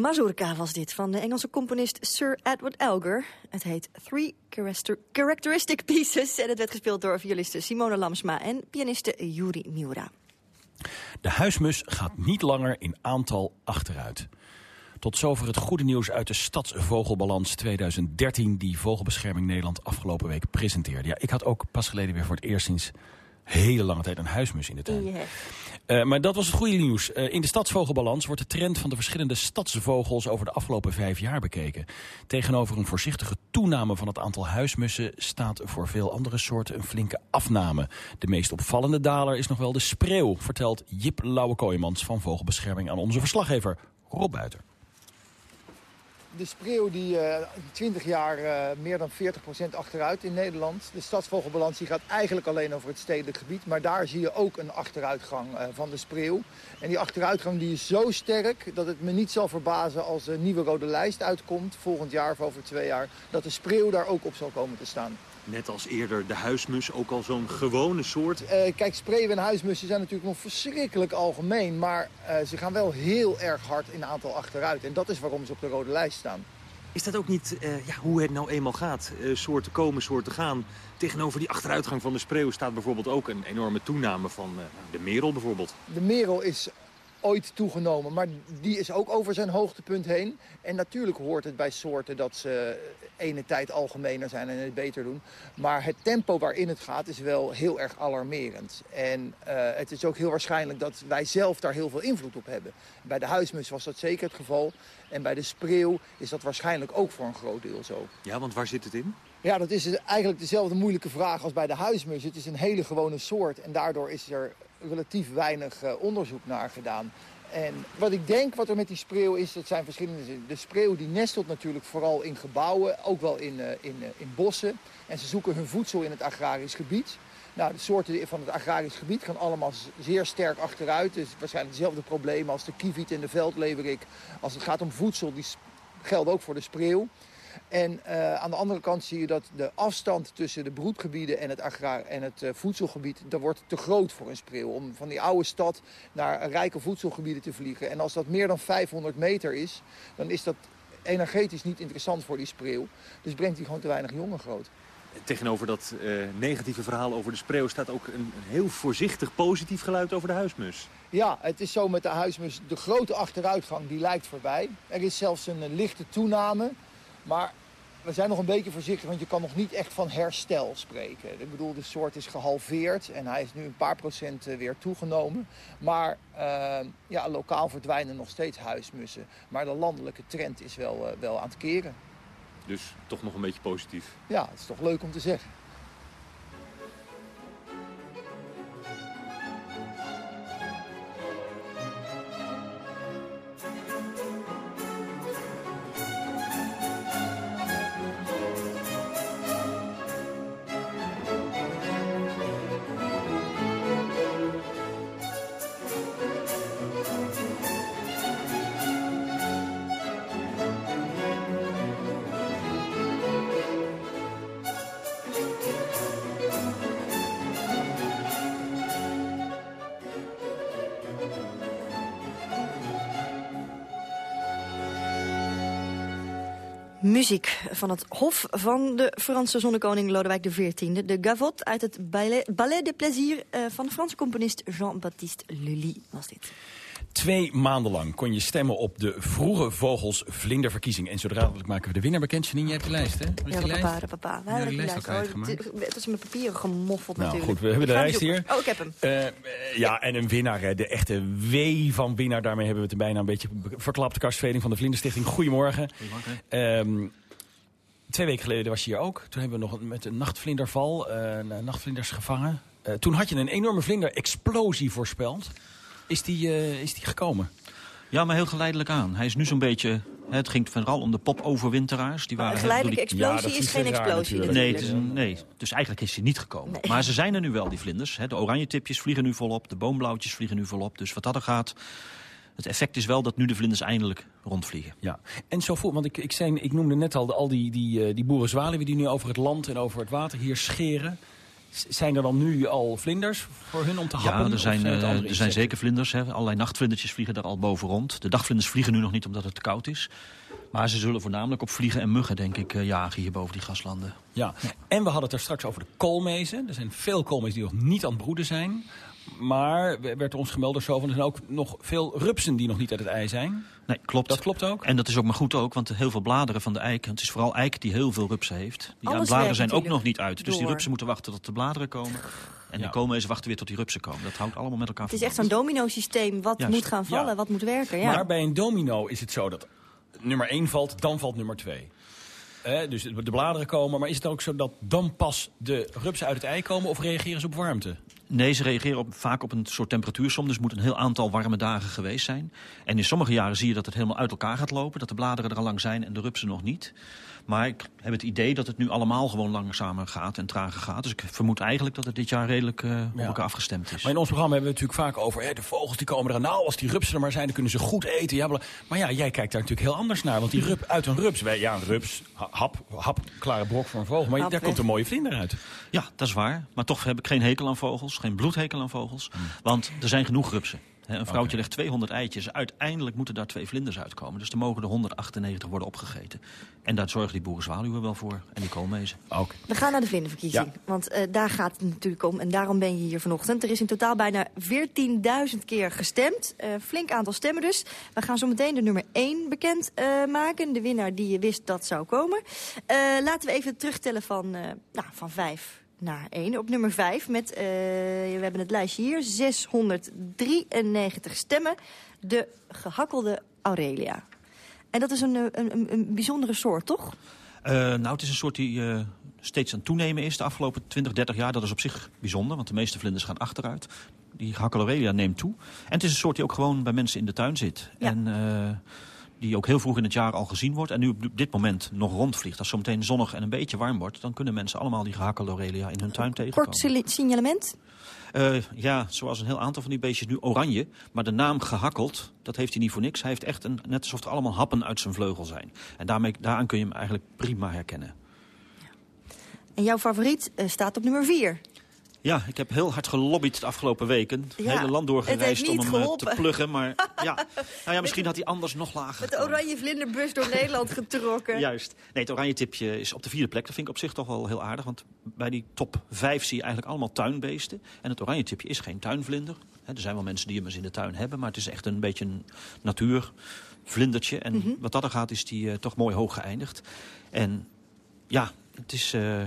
mazurka was dit van de Engelse componist Sir Edward Elgar. Het heet Three Characteristic Pieces en het werd gespeeld door violiste Simone Lamsma en pianiste Yuri Miura. De huismus gaat niet langer in aantal achteruit. Tot zover het goede nieuws uit de Stadsvogelbalans 2013... die Vogelbescherming Nederland afgelopen week presenteerde. Ja, ik had ook pas geleden weer voor het eerst sinds hele lange tijd een huismus in de tuin. Yeah. Uh, maar dat was het goede nieuws. Uh, in de Stadsvogelbalans wordt de trend van de verschillende stadsvogels over de afgelopen vijf jaar bekeken. Tegenover een voorzichtige toename van het aantal huismussen staat voor veel andere soorten een flinke afname. De meest opvallende daler is nog wel de spreeuw, vertelt Jip Lauwe-Kooijmans van Vogelbescherming aan onze verslaggever Rob Buiter. De spreeuw die uh, 20 jaar uh, meer dan 40% achteruit in Nederland. De stadsvogelbalans gaat eigenlijk alleen over het stedelijk gebied. Maar daar zie je ook een achteruitgang uh, van de spreeuw. En die achteruitgang die is zo sterk dat het me niet zal verbazen als een nieuwe rode lijst uitkomt. Volgend jaar of over twee jaar. Dat de spreeuw daar ook op zal komen te staan. Net als eerder de huismus ook al zo'n gewone soort? Uh, kijk, spreeuwen en huismussen zijn natuurlijk nog verschrikkelijk algemeen. Maar uh, ze gaan wel heel erg hard in aantal achteruit. En dat is waarom ze op de rode lijst staan. Is dat ook niet uh, ja, hoe het nou eenmaal gaat? soorten komen, soorten gaan. Tegenover die achteruitgang van de spreeuw staat bijvoorbeeld ook een enorme toename van de merel bijvoorbeeld. De merel is ooit toegenomen. Maar die is ook over zijn hoogtepunt heen. En natuurlijk hoort het bij soorten dat ze ene tijd algemener zijn en het beter doen. Maar het tempo waarin het gaat is wel heel erg alarmerend. En uh, het is ook heel waarschijnlijk dat wij zelf daar heel veel invloed op hebben. Bij de huismus was dat zeker het geval. En bij de spreeuw is dat waarschijnlijk ook voor een groot deel zo. Ja, want waar zit het in? Ja, dat is eigenlijk dezelfde moeilijke vraag als bij de huismus. Het is een hele gewone soort en daardoor is er relatief weinig uh, onderzoek naar gedaan. En wat ik denk wat er met die spreeuw is, dat zijn verschillende De spreeuw die nestelt natuurlijk vooral in gebouwen, ook wel in, uh, in, uh, in bossen. En ze zoeken hun voedsel in het agrarisch gebied. Nou, de soorten van het agrarisch gebied gaan allemaal zeer sterk achteruit. Dus waarschijnlijk dezelfde problemen als de kieviet en de veldleverik. Als het gaat om voedsel, die gelden ook voor de spreeuw. En uh, aan de andere kant zie je dat de afstand tussen de broedgebieden en het, agraar en het uh, voedselgebied... dat wordt te groot voor een spreeuw. Om van die oude stad naar rijke voedselgebieden te vliegen. En als dat meer dan 500 meter is, dan is dat energetisch niet interessant voor die spreeuw. Dus brengt hij gewoon te weinig jongen groot. Tegenover dat uh, negatieve verhaal over de spreeuw staat ook een, een heel voorzichtig positief geluid over de huismus. Ja, het is zo met de huismus. De grote achteruitgang die lijkt voorbij. Er is zelfs een lichte toename. Maar we zijn nog een beetje voorzichtig, want je kan nog niet echt van herstel spreken. Ik bedoel, de soort is gehalveerd en hij is nu een paar procent eh, weer toegenomen. Maar uh, ja, lokaal verdwijnen nog steeds huismussen. Maar de landelijke trend is wel, uh, wel aan het keren. Dus toch nog een beetje positief? Ja, het is toch leuk om te zeggen. Muziek van het hof van de Franse zonnekoning Lodewijk XIV. De Gavotte uit het Ballet, Ballet de Plaisir uh, van de Franse componist Jean-Baptiste Lully was dit. Twee maanden lang kon je stemmen op de vroege vogels vlinderverkiezing. En zodra dadelijk maken we de winnaar bekend. Janine, jij hebt de lijst, hè? Ja, de papa, de papa. Wij hebben de lijst. lijst. Oh, het is met papieren gemoffeld nou, natuurlijk. goed, we hebben de lijst hier. Oh, ik heb hem. Uh, ja, en een winnaar, hè, de echte W van winnaar. Daarmee hebben we het bijna een beetje verklapt. Karstveding van de Vlinderstichting. Goedemorgen. Goedemorgen. Um, Twee weken geleden was je hier ook. Toen hebben we nog met een nachtvlinderval, uh, nachtvlinders gevangen. Toen had je een enorme vlinder-explosie voorspeld. Is die, uh, is die gekomen? Ja, maar heel geleidelijk aan. Hij is nu zo'n beetje... Het ging vooral om de popoverwinteraars. Die waren een geleidelijke explosie ja, is geen explosie nee, het is een, nee, dus eigenlijk is hij niet gekomen. Nee. Maar ze zijn er nu wel, die vlinders. De oranje tipjes vliegen nu volop. De boomblauwtjes vliegen nu volop. Dus wat dat er gaat... Het effect is wel dat nu de vlinders eindelijk rondvliegen. Ja, en zo voelt, want ik, ik, zei, ik noemde net al de, al die, die, die boerenzwaluwen die nu over het land en over het water hier scheren. Zijn er dan nu al vlinders voor hun om te happen? Ja, er zijn, uh, er zijn zeker vlinders. Hè. Allerlei nachtvlindertjes vliegen daar al boven rond. De dagvlinders vliegen nu nog niet omdat het te koud is. Maar ze zullen voornamelijk op vliegen en muggen, denk ik, uh, jagen hier boven die gaslanden. Ja, en we hadden het er straks over de koolmezen. Er zijn veel koolmezen die nog niet aan het broeden zijn. Maar werd ons gemeld door zo van er zijn ook nog veel rupsen die nog niet uit het ei zijn. Nee, klopt. Dat klopt ook. En dat is ook maar goed ook, want heel veel bladeren van de eik... het is vooral eik die heel veel rupsen heeft. Die aan bladeren zijn ook nog niet uit. Dus door. die rupsen moeten wachten tot de bladeren komen. En ja. de koolmezen wachten weer tot die rupsen komen. Dat houdt allemaal met elkaar Het is echt zo'n domino-systeem. Wat Juist. moet gaan vallen, ja. wat moet werken. Ja. Maar bij een domino is het zo dat nummer 1 valt, dan valt nummer 2. Eh, dus de bladeren komen, maar is het ook zo dat dan pas de rupsen uit het ei komen... of reageren ze op warmte? Nee, ze reageren op, vaak op een soort temperatuursom. Dus het moet een heel aantal warme dagen geweest zijn. En in sommige jaren zie je dat het helemaal uit elkaar gaat lopen. Dat de bladeren er al lang zijn en de rupsen nog niet. Maar ik heb het idee dat het nu allemaal gewoon langzamer gaat en trager gaat. Dus ik vermoed eigenlijk dat het dit jaar redelijk uh, op elkaar afgestemd is. Maar in ons programma hebben we het natuurlijk vaak over... Hè, de vogels die komen er nou, als die rupsen er maar zijn... dan kunnen ze goed eten. Ja, maar ja, jij kijkt daar natuurlijk heel anders naar. Want die rup, uit een rups, ja, een rups, hap, hap, klare brok voor een vogel. Maar daar komt een mooie vlinder uit. Ja, dat is waar. Maar toch heb ik geen hekel aan vogels, geen bloedhekel aan vogels. Want er zijn genoeg rupsen. Een vrouwtje legt 200 eitjes. Uiteindelijk moeten daar twee vlinders uitkomen. Dus er mogen er 198 worden opgegeten. En daar zorgen die boerenzwaluwen wel voor. En die koolmezen. Ook. We gaan naar de vlinderverkiezing. Want uh, daar gaat het natuurlijk om. En daarom ben je hier vanochtend. Er is in totaal bijna 14.000 keer gestemd. Uh, flink aantal stemmen dus. We gaan zo meteen de nummer 1 bekend uh, maken. De winnaar die je wist dat zou komen. laten we even terugtellen van, nou, van 5 naar 1. Op nummer 5 met, uh, we hebben het lijstje hier, 693 stemmen. De gehakkelde Aurelia. En dat is een, een, een bijzondere soort, toch? Uh, nou, het is een soort die uh, steeds aan het toenemen is de afgelopen 20, 30 jaar. Dat is op zich bijzonder, want de meeste vlinders gaan achteruit. Die gehakkelde Aurelia neemt toe. En het is een soort die ook gewoon bij mensen in de tuin zit. Ja. En die ook heel vroeg in het jaar al gezien wordt... en nu op dit moment nog rondvliegt. Als het zo meteen zonnig en een beetje warm wordt... dan kunnen mensen allemaal die gehakkelde Aurelia in hun tuin tegenkomen. Kort signalement? Uh, ja, zoals een heel aantal van die beestjes nu oranje. Maar de naam gehakkeld, dat heeft hij niet voor niks. Hij heeft echt een, net alsof er allemaal happen uit zijn vleugel zijn. En daarmee, daaraan kun je hem eigenlijk prima herkennen. Ja. En jouw favoriet uh, staat op nummer 4. Ja, ik heb heel hard gelobbyd de afgelopen weken. Het hele land doorgereisd om hem eh, te pluggen. Maar ja, nou ja, misschien had hij anders nog lager Met de oranje vlinderbus door Nederland getrokken. Juist. Nee, het oranje tipje is op de vierde plek. Dat vind ik op zich toch wel heel aardig. Want bij die top vijf zie je eigenlijk allemaal tuinbeesten. En het oranje tipje is geen tuinvlinder. er zijn wel mensen die hem eens in de tuin hebben. Maar het is echt een beetje een natuurvlindertje. En mhm. wat dat er gaat is die uh, toch mooi hoog geëindigd. En ja, het is... Uh,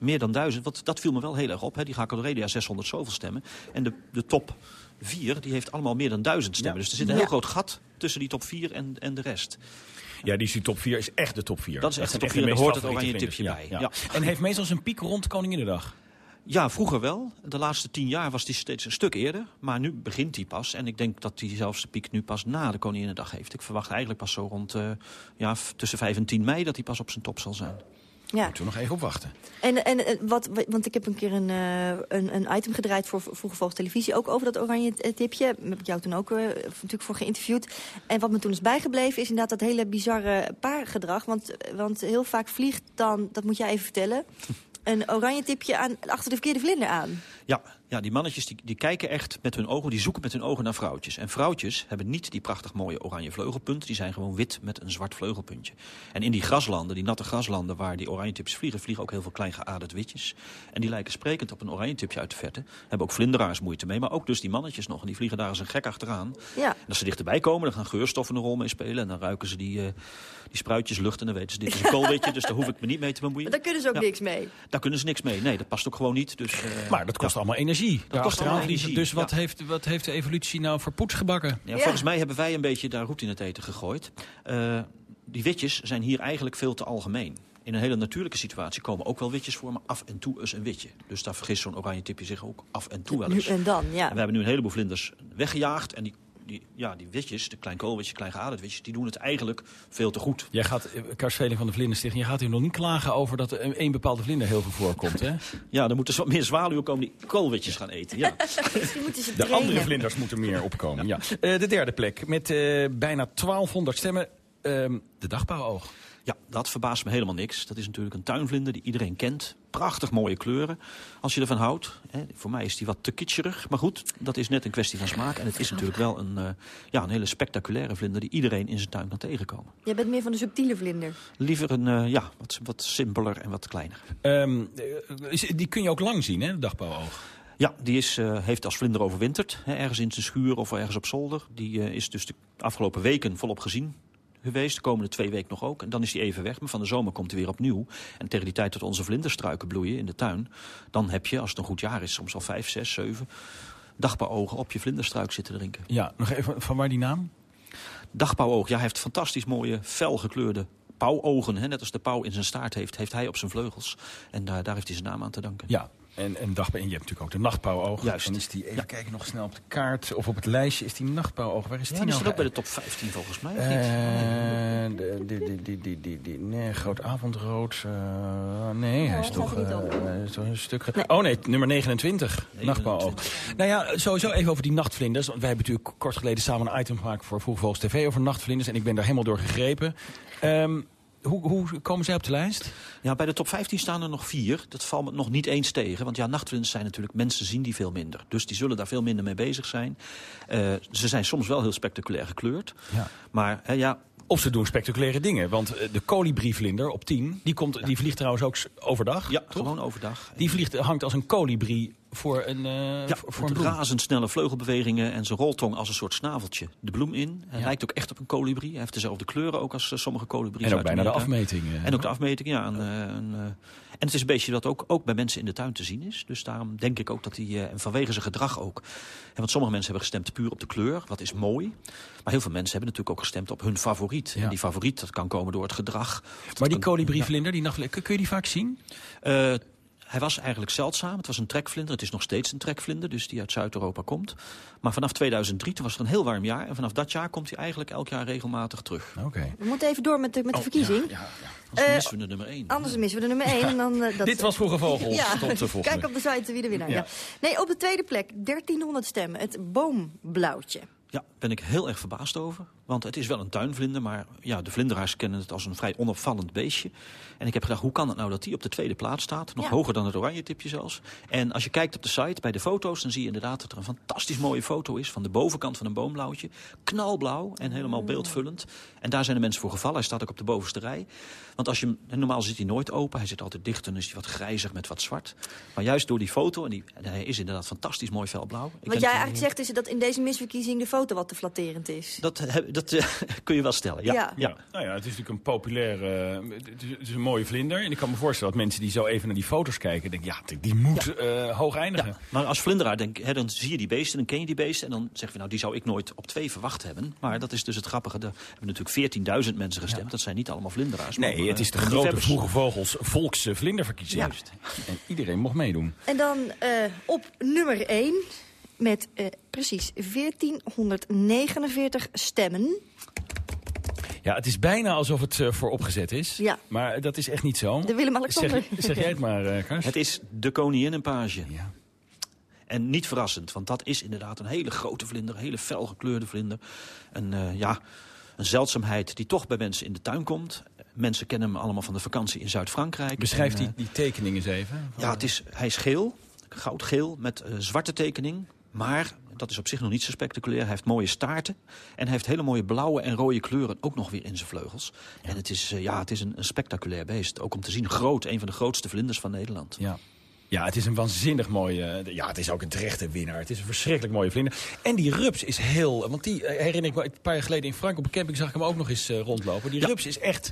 meer dan duizend. Want dat viel me wel heel erg op. Hè. Die Gacodoredia 600 zoveel stemmen. En de, de top 4 die heeft allemaal meer dan duizend stemmen. Dus er zit een heel groot gat tussen die top 4 en, en de rest. Ja, die, die top 4 is echt de top 4. Dat is echt de top 4, daar hoort het oranje tipje bij. Ja. En heeft meestal zijn piek rond Koninginnedag? Ja, vroeger wel. De laatste tien jaar was die steeds een stuk eerder. Maar nu begint die pas. En ik denk dat die zelfs de piek nu pas na de Koninginnedag heeft. Ik verwacht eigenlijk pas zo rond uh, ja, tussen 5 en 10 mei dat hij pas op zijn top zal zijn. Ja. Moeten we nog even op wachten. En, en wat, want ik heb een keer een, uh, een, een, item gedraaid voor Vroege Vogels Televisie... ook over dat oranje tipje. Daar heb ik jou toen ook uh, natuurlijk voor geïnterviewd. En wat me toen is bijgebleven is inderdaad dat hele bizarre paargedrag. Want, want heel vaak vliegt dan, dat moet jij even vertellen... een oranje tipje aan, achter de verkeerde vlinder aan. Ja, ja, die mannetjes die, die kijken echt met hun ogen, die zoeken met hun ogen naar vrouwtjes. En vrouwtjes hebben niet die prachtig mooie oranje vleugelpunten. Die zijn gewoon wit met een zwart vleugelpuntje. En in die graslanden, die natte graslanden waar die oranje tips vliegen... vliegen ook heel veel klein geaderd witjes. En die lijken sprekend op een oranje tipje uit de verte. Hebben ook vlinderaars moeite mee, maar ook dus die mannetjes nog. En die vliegen daar als een gek achteraan. Ja. En als ze dichterbij komen, dan gaan geurstoffen een rol mee spelen. En dan ruiken ze die, uh, die spruitjes lucht en dan weten ze, dit is een koolwitje. dus daar hoef ik me niet mee te bemoeien. Maar daar kunnen ze ook niks mee. Daar kunnen ze niks mee. Nee, dat past ook gewoon niet. Dus, uh, maar dat kost allemaal energie. Dat kost allemaal dus wat, heeft, wat heeft de evolutie nou voor poets gebakken? Ja, volgens mij hebben wij een beetje daar roet in het eten gegooid. Uh, die witjes zijn hier eigenlijk veel te algemeen. In een hele natuurlijke situatie komen ook wel witjes voor, maar af en toe is een witje. Dus daar vergist zo'n oranje tipje zich ook af en toe wel eens. Nu en dan, ja. En we hebben nu een heleboel vlinders weggejaagd en die die, ja, die witjes, de klein koolwitjes, klein geaderd witjes, die doen het eigenlijk veel te goed. Jij gaat, eh, Karsveling van de Vlinderstichting, je gaat hier nog niet klagen over dat er een bepaalde vlinder heel veel voorkomt, hè? ja, er moeten wat meer zwaluwen komen die koolwitjes gaan eten, ja. de andere vlinders moeten meer opkomen, ja. Uh, de derde plek, met uh, bijna 1200 stemmen, uh, de dagbouwoog. Ja, dat verbaast me helemaal niks. Dat is natuurlijk een tuinvlinder die iedereen kent. Prachtig mooie kleuren, als je ervan houdt. Hè, voor mij is die wat te kitscherig. Maar goed, dat is net een kwestie van smaak. En het is natuurlijk wel een, uh, ja, een hele spectaculaire vlinder... die iedereen in zijn tuin kan tegenkomen. Jij bent meer van de subtiele vlinder? Liever een, uh, ja, wat, wat simpeler en wat kleiner. Um, die kun je ook lang zien, hè, de dagbouwoog? Ja, die is, uh, heeft als vlinder overwinterd. Hè, ergens in zijn schuur of ergens op zolder. Die uh, is dus de afgelopen weken volop gezien geweest. De komende twee weken nog ook. En dan is hij even weg. Maar van de zomer komt hij weer opnieuw. En tegen die tijd dat onze vlinderstruiken bloeien in de tuin... dan heb je, als het een goed jaar is, soms al vijf, zes, zeven... dagbouwogen op je vlinderstruik zitten drinken. Ja, nog even van waar die naam? Dagbouwoog. Ja, hij heeft fantastisch mooie, felgekleurde pauwogen. Hè, net als de pauw in zijn staart heeft, heeft hij op zijn vleugels. En daar, daar heeft hij zijn naam aan te danken. Ja, En, en, dag, en je hebt natuurlijk ook de nachtpauwoog. Juist. En is die, even kijken nog snel op de kaart of op het lijstje, is die nachtpauwoog. Waar is Ja, die die nou? staat ook bij de top 15 volgens mij, of niet? Eh, de- die, die, die, die, die, die, nee, groot avondrood. eh, nee, hij is toch, er eh, is toch een stuk... Oh nee, nummer 29. Nachtpauwoog. Nou ja, sowieso even over die nachtvlinders. Want wij hebben natuurlijk kort geleden samen een item gemaakt voor Vroeg TV over nachtvlinders. En ik ben daar helemaal door gegrepen. Ehm, hoe, hoe komen zij op de lijst? Ja, bij de top 15 staan er nog vier. Dat valt me nog niet eens tegen. Want ja, nachtvlinders zijn natuurlijk... Mensen zien die veel minder. Dus die zullen daar veel minder mee bezig zijn. Eh, ze zijn soms wel heel spectaculair gekleurd. Ja. Maar hè, ja, Of ze doen spectaculaire dingen. Want eh, de kolibrievlinder op 10, die, komt, die vliegt trouwens ook overdag. ja toch? gewoon overdag. Die vliegt, hangt als een kolibrie voor een, eh Ja, voor voor een met bloem. razendsnelle vleugelbewegingen en zijn roltong als een soort snaveltje de bloem in. Hij Ja. lijkt ook echt op een kolibrie. Hij heeft dezelfde kleuren ook als eh, sommige kolibries En ook bijna de afmeting. eh. En ook de afmeting, ja. Een, eh, een, en het is een beetje dat ook, ook bij mensen in de tuin te zien is. Dus daarom denk ik ook dat hij, en vanwege zijn gedrag ook. En want sommige mensen hebben gestemd puur op de kleur, wat is mooi. Maar heel veel mensen hebben natuurlijk ook gestemd op hun favoriet. Ja. En die favoriet, dat kan komen door het gedrag. Maar die kan- kolibrievlinder, die nachtvlinder, kun je die vaak zien? Hij was eigenlijk zeldzaam. Het was een trekvlinder. Het is nog steeds een trekvlinder, dus die uit Zuid-Europa komt. Maar vanaf 2003, toen was er een heel warm jaar. En vanaf dat jaar komt hij eigenlijk elk jaar regelmatig terug. Oké. We moeten even door met de, met de Oh, verkiezing. Ja, ja, Anders Eh, missen we de nummer 1. Anders missen we de nummer 1. En dan, eh, dat Dit was Vroege Vogels. Ja, Tot de volgende. kijk op de site wie de winnaar. Ja. Ja. Nee, op de tweede plek, 1300 stemmen. Het boomblauwtje. Ja, ben ik heel erg verbaasd over. Want het is wel een tuinvlinder, maar ja, de vlinderaars kennen het als een vrij onopvallend beestje. En ik heb gedacht, hoe kan het nou dat die op de tweede plaats staat? Nog Ja. hoger dan het oranje tipje zelfs. En als je kijkt op de site, bij de foto's, dan zie je inderdaad dat er een fantastisch mooie foto is van de bovenkant van een boomblauwtje. Knalblauw en helemaal beeldvullend. En daar zijn de mensen voor gevallen. Hij staat ook op de bovenste rij. Want als je hem, normaal zit hij nooit open, hij zit altijd dicht en is hij wat grijzig met wat zwart. Maar juist door die foto, en, die, en hij is inderdaad fantastisch mooi felblauw. Ik Wat jij eigenlijk zegt is dat in deze misverkiezing de foto wat te flatterend is. Dat, heb- dat eh, kun je wel stellen, ja. Ja. Ja. Nou ja, het is natuurlijk een populair... eh, het, is, het is een mooie vlinder. En ik kan me voorstellen dat mensen die zo even naar die foto's kijken... denken, ja, die moet eh, hoog eindigen. Ja, maar als vlinderaar denk, hè, dan zie je die beesten, dan ken je die beesten... en dan zeggen we, nou, die zou ik nooit op twee verwacht hebben. Maar dat is dus het grappige. Er hebben natuurlijk 14.000 mensen gestemd. Dat zijn niet allemaal vlinderaars. maar Nee, het is de grote liefhebbers. Vroege Vogels volks vlinderverkiezing. Juist. En iedereen mocht meedoen. En dan eh, op nummer 1 met eh, precies 1449 stemmen. Ja, het is bijna alsof het eh, voor opgezet is. Ja. Maar dat is echt niet zo. De Willem-Alexander. Zeg, zeg jij het maar, eh Kars. Het is de koninginnenpage. Ja. En niet verrassend, want dat is inderdaad een hele grote vlinder. Een hele felgekleurde vlinder. Een, eh, ja, een zeldzaamheid die toch bij mensen in de tuin komt. Mensen kennen hem allemaal van de vakantie in Zuid-Frankrijk. Beschrijf En, die, die tekening eens even. Ja, het is, hij is geel, goudgeel, met eh, zwarte tekening. Maar dat is op zich nog niet zo spectaculair. Hij heeft mooie staarten. En hij heeft hele mooie blauwe en rode kleuren ook nog weer in zijn vleugels. En het is, eh, ja, het is een, een spectaculair beest. Ook om te zien, groot, een van de grootste vlinders van Nederland. Ja. Ja, het is een waanzinnig mooie... Ja, het is ook een terechte winnaar. Het is een verschrikkelijk mooie vlinder. En die rups is heel... Want die eh, herinner ik me een paar jaar geleden in Frank op een camping... zag ik hem ook nog eens eh, rondlopen. Die Ja. rups is echt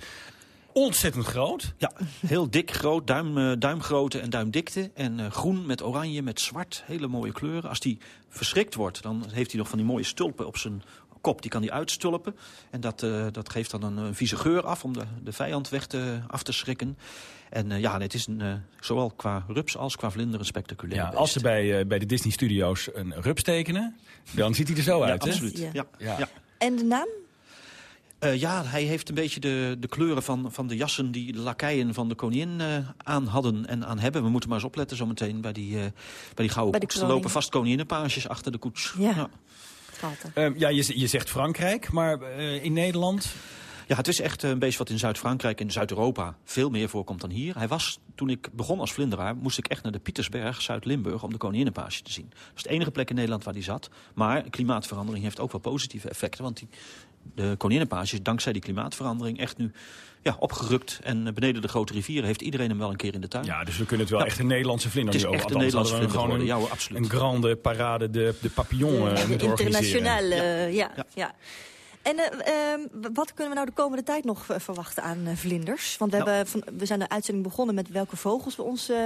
ontzettend groot. Ja, heel dik, groot, duim, eh, duimgrootte en duimdikte. En eh, groen met oranje, met zwart, hele mooie kleuren. Als die verschrikt wordt, dan heeft hij nog van die mooie stulpen op zijn kop. Die kan hij uitstulpen. En dat, eh, dat geeft dan een, een vieze geur af om de, de vijand weg te, af te schrikken. En eh, ja, het is een, eh, zowel qua rups als qua vlinder een spectaculair Ja, als ze bij, eh, bij de Disney Studios een rups tekenen... dan ziet hij er zo Ja, uit, hè? absoluut. Ja. Ja. Ja. Ja. En de naam? Eh, ja, hij heeft een beetje de, de kleuren van, van de jassen die de lakeien van de koningin eh, aan hadden en aan hebben. We moeten maar eens opletten zometeen bij die, eh, bij die gouden Bij de koets. Er lopen vast koninginnenpages achter de koets. Ja. Er. Ehm, ja, je, je zegt Frankrijk, maar eh, in Nederland... Ja, het is echt een beest wat in Zuid-Frankrijk en Zuid-Europa veel meer voorkomt dan hier. Hij was, toen ik begon als vlinderaar, moest ik echt naar de Pietersberg, Zuid-Limburg, om de koninginnenpaasje te zien. Dat is de enige plek in Nederland waar die zat. Maar klimaatverandering heeft ook wel positieve effecten, want die, de koninginnenpaasje is dankzij die klimaatverandering echt nu ja, opgerukt. En beneden de grote rivieren heeft iedereen hem wel een keer in de tuin. Ja, dus we kunnen het wel Ja. echt een Nederlandse vlinder Het is nu echt over. een Althans, Nederlandse hadden we vlinder gewoon een, Ja, hoor, absoluut. een grande parade de, de papillon eh, moeten organiseren. Internationaal, eh, ja. Ja. ja. En eh, ehm, wat kunnen we nou de komende tijd nog verwachten aan vlinders? Want we, Nou. hebben van, we zijn de uitzending begonnen met welke vogels we ons eh,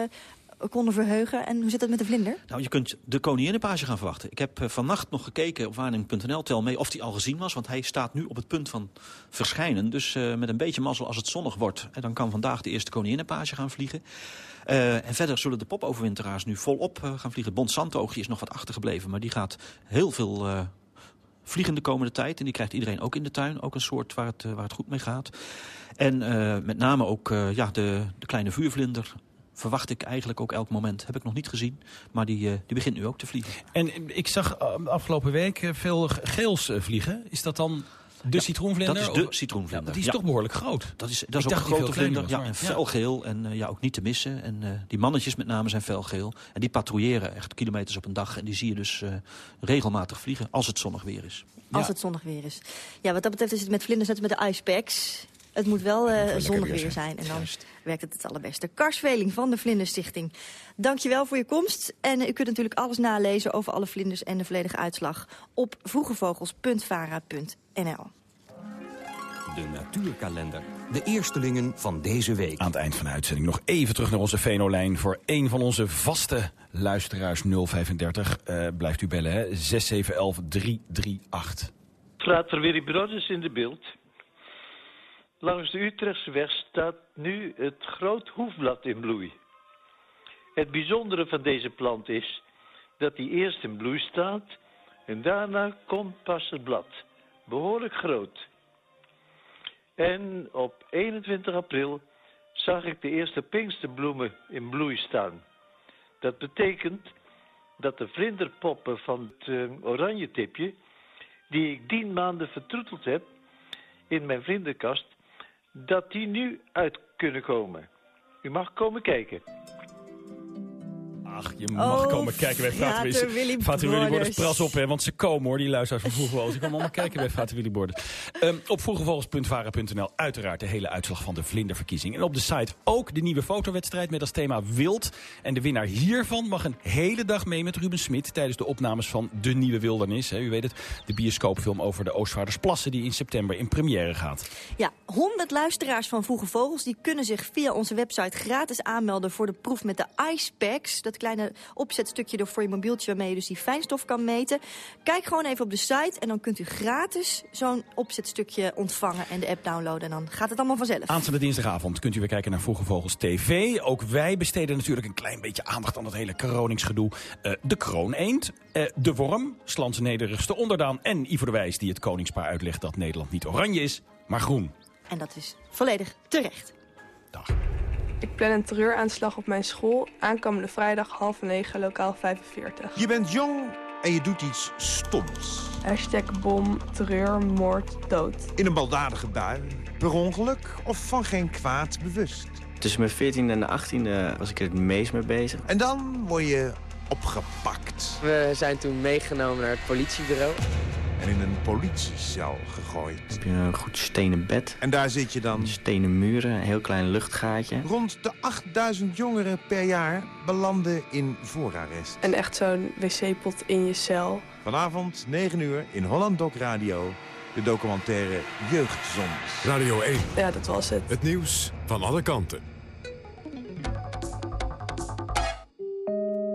konden verheugen. En hoe zit het met de vlinder? Nou, je kunt de koninginnenpage gaan verwachten. Ik heb uh, vannacht nog gekeken op waarneming.nl, tel mee of die al gezien was. Want hij staat nu op het punt van verschijnen. Dus uh, met een beetje mazzel als het zonnig wordt... Dan kan vandaag de eerste koninginnenpage gaan vliegen. Uh, en verder zullen de popoverwinteraars nu volop gaan vliegen. Bont Santoogje is nog wat achtergebleven, maar die gaat heel veel vliegen de komende tijd. En die krijgt iedereen ook in de tuin. Ook een soort waar het, waar het goed mee gaat. En met name ook ja, de, de kleine vuurvlinder verwacht ik eigenlijk ook elk moment. Heb ik nog niet gezien, maar die, uh, die begint nu ook te vliegen. En ik zag afgelopen week veel geels vliegen. Is dat dan de ja, citroenvlinder? Dat is de citroenvlinder. Ja, die is ja. toch behoorlijk groot? Dat is, dat is ook een grote vlinder. Ja, en felgeel. En uh, ja, ook niet te missen. En uh, die mannetjes met name zijn felgeel. En die patrouilleren echt kilometers op een dag. En die zie je dus uh, regelmatig vliegen als het zonnig weer is. Als het zonnig weer is. Ja, wat dat betreft is het met vlinders net met de icepacks. Het moet wel uh, zonnig weer zijn. zijn. En dan Juist. werkt het het allerbeste. Kars Veling van de Vlinderstichting. Dankjewel voor je komst. En uh, u kunt natuurlijk alles nalezen over alle vlinders en de volledige uitslag... op vroegevogels.vara.nl. De natuurkalender. De eerstelingen van deze week. Aan het eind van de uitzending nog even terug naar onze Venolijn... voor een van onze vaste luisteraars 035. Uh, blijft u bellen, hè? 6711 338. Frater Willy Brothers in de beeld. Langs de Utrechtse weg staat nu het groot hoefblad in bloei. Het bijzondere van deze plant is dat hij eerst in bloei staat en daarna komt pas het blad. Behoorlijk groot. En op 21 april zag ik de eerste pinksterbloemen in bloei staan. Dat betekent dat de vlinderpoppen van het uh, oranje tipje, die ik tien maanden vertroeteld heb in mijn vlinderkast, dat die nu uit kunnen komen. U mag komen kijken. Ach, je mag oh, komen kijken bij Vater Willy Vater Willy Borders. Pras op, hè, want ze komen hoor, die luisteraars van Vroege Vogels. Je kan allemaal kijken bij Vater Willy. Um, op vroegevogels.vara.nl uiteraard de hele uitslag van de vlinderverkiezing. En op de site ook de nieuwe fotowedstrijd met als thema wild. En de winnaar hiervan mag een hele dag mee met Ruben Smit... tijdens de opnames van De Nieuwe Wildernis. Hè, u weet het, de bioscoopfilm over de Oostvaardersplassen... die in september in première gaat. Ja, 100 luisteraars van Vroege Vogels... die kunnen zich via onze website gratis aanmelden voor de proef met de Ice Packs. Dat kleine opzetstukje voor je mobieltje waarmee je dus die fijnstof kan meten. Kijk gewoon even op de site en dan kunt u gratis zo'n opzetstukje ontvangen en de app downloaden. En dan gaat het allemaal vanzelf. Aanstaande dinsdagavond kunt u weer kijken naar Vroege Vogels TV. Ook wij besteden natuurlijk een klein beetje aandacht aan dat hele kroningsgedoe. Uh, de krooneend, uh, de worm, Slans nederigste onderdaan en Ivo de Wijs die het koningspaar uitlegt dat Nederland niet oranje is, maar groen. En dat is volledig terecht. Dag. Ik plan een terreuraanslag op mijn school. Aankomende vrijdag half negen, lokaal 45. Je bent jong en je doet iets stoms. Hashtag bom, terreur, moord, dood. In een baldadige bui, per ongeluk of van geen kwaad bewust. Tussen mijn 14e en de 18e was ik er het meest mee bezig. En dan word je opgepakt. We zijn toen meegenomen naar het politiebureau en in een politiecel gegooid. Heb je een goed stenen bed. En daar zit je dan? Stenen muren, een heel klein luchtgaatje. Rond de 8000 jongeren per jaar belanden in voorarrest. En echt zo'n wc-pot in je cel. Vanavond 9 uur in Holland Doc Radio. De documentaire Jeugdzondes. Radio 1. Ja, dat was het. Het nieuws van alle kanten.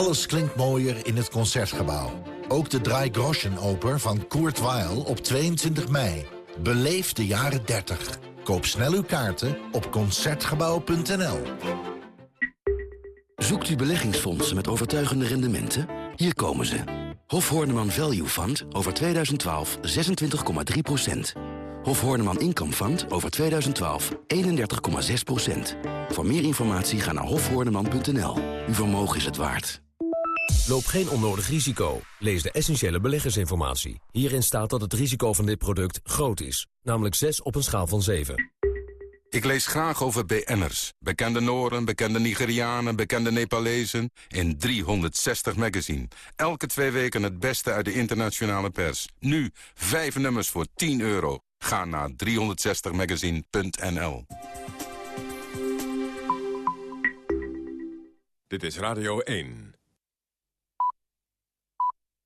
Alles klinkt mooier in het Concertgebouw. Ook de Drei Groschen Oper van Kurt Weill op 22 mei. Beleef de jaren 30. Koop snel uw kaarten op Concertgebouw.nl. Zoekt u beleggingsfondsen met overtuigende rendementen? Hier komen ze. Hof Horneman Value Fund over 2012 26,3% Hof Horneman Income Fund over 2012 31,6% Voor meer informatie ga naar hofhoorneman.nl. Uw vermogen is het waard. Loop geen onnodig risico. Lees de essentiële beleggersinformatie. Hierin staat dat het risico van dit product groot is. Namelijk 6 op een schaal van 7. Ik lees graag over BN'ers. Bekende Noren, bekende Nigerianen, bekende Nepalezen. In 360 magazine. Elke twee weken het beste uit de internationale pers. Nu, vijf nummers voor 10 euro. Ga naar 360magazine.nl Dit is Radio 1.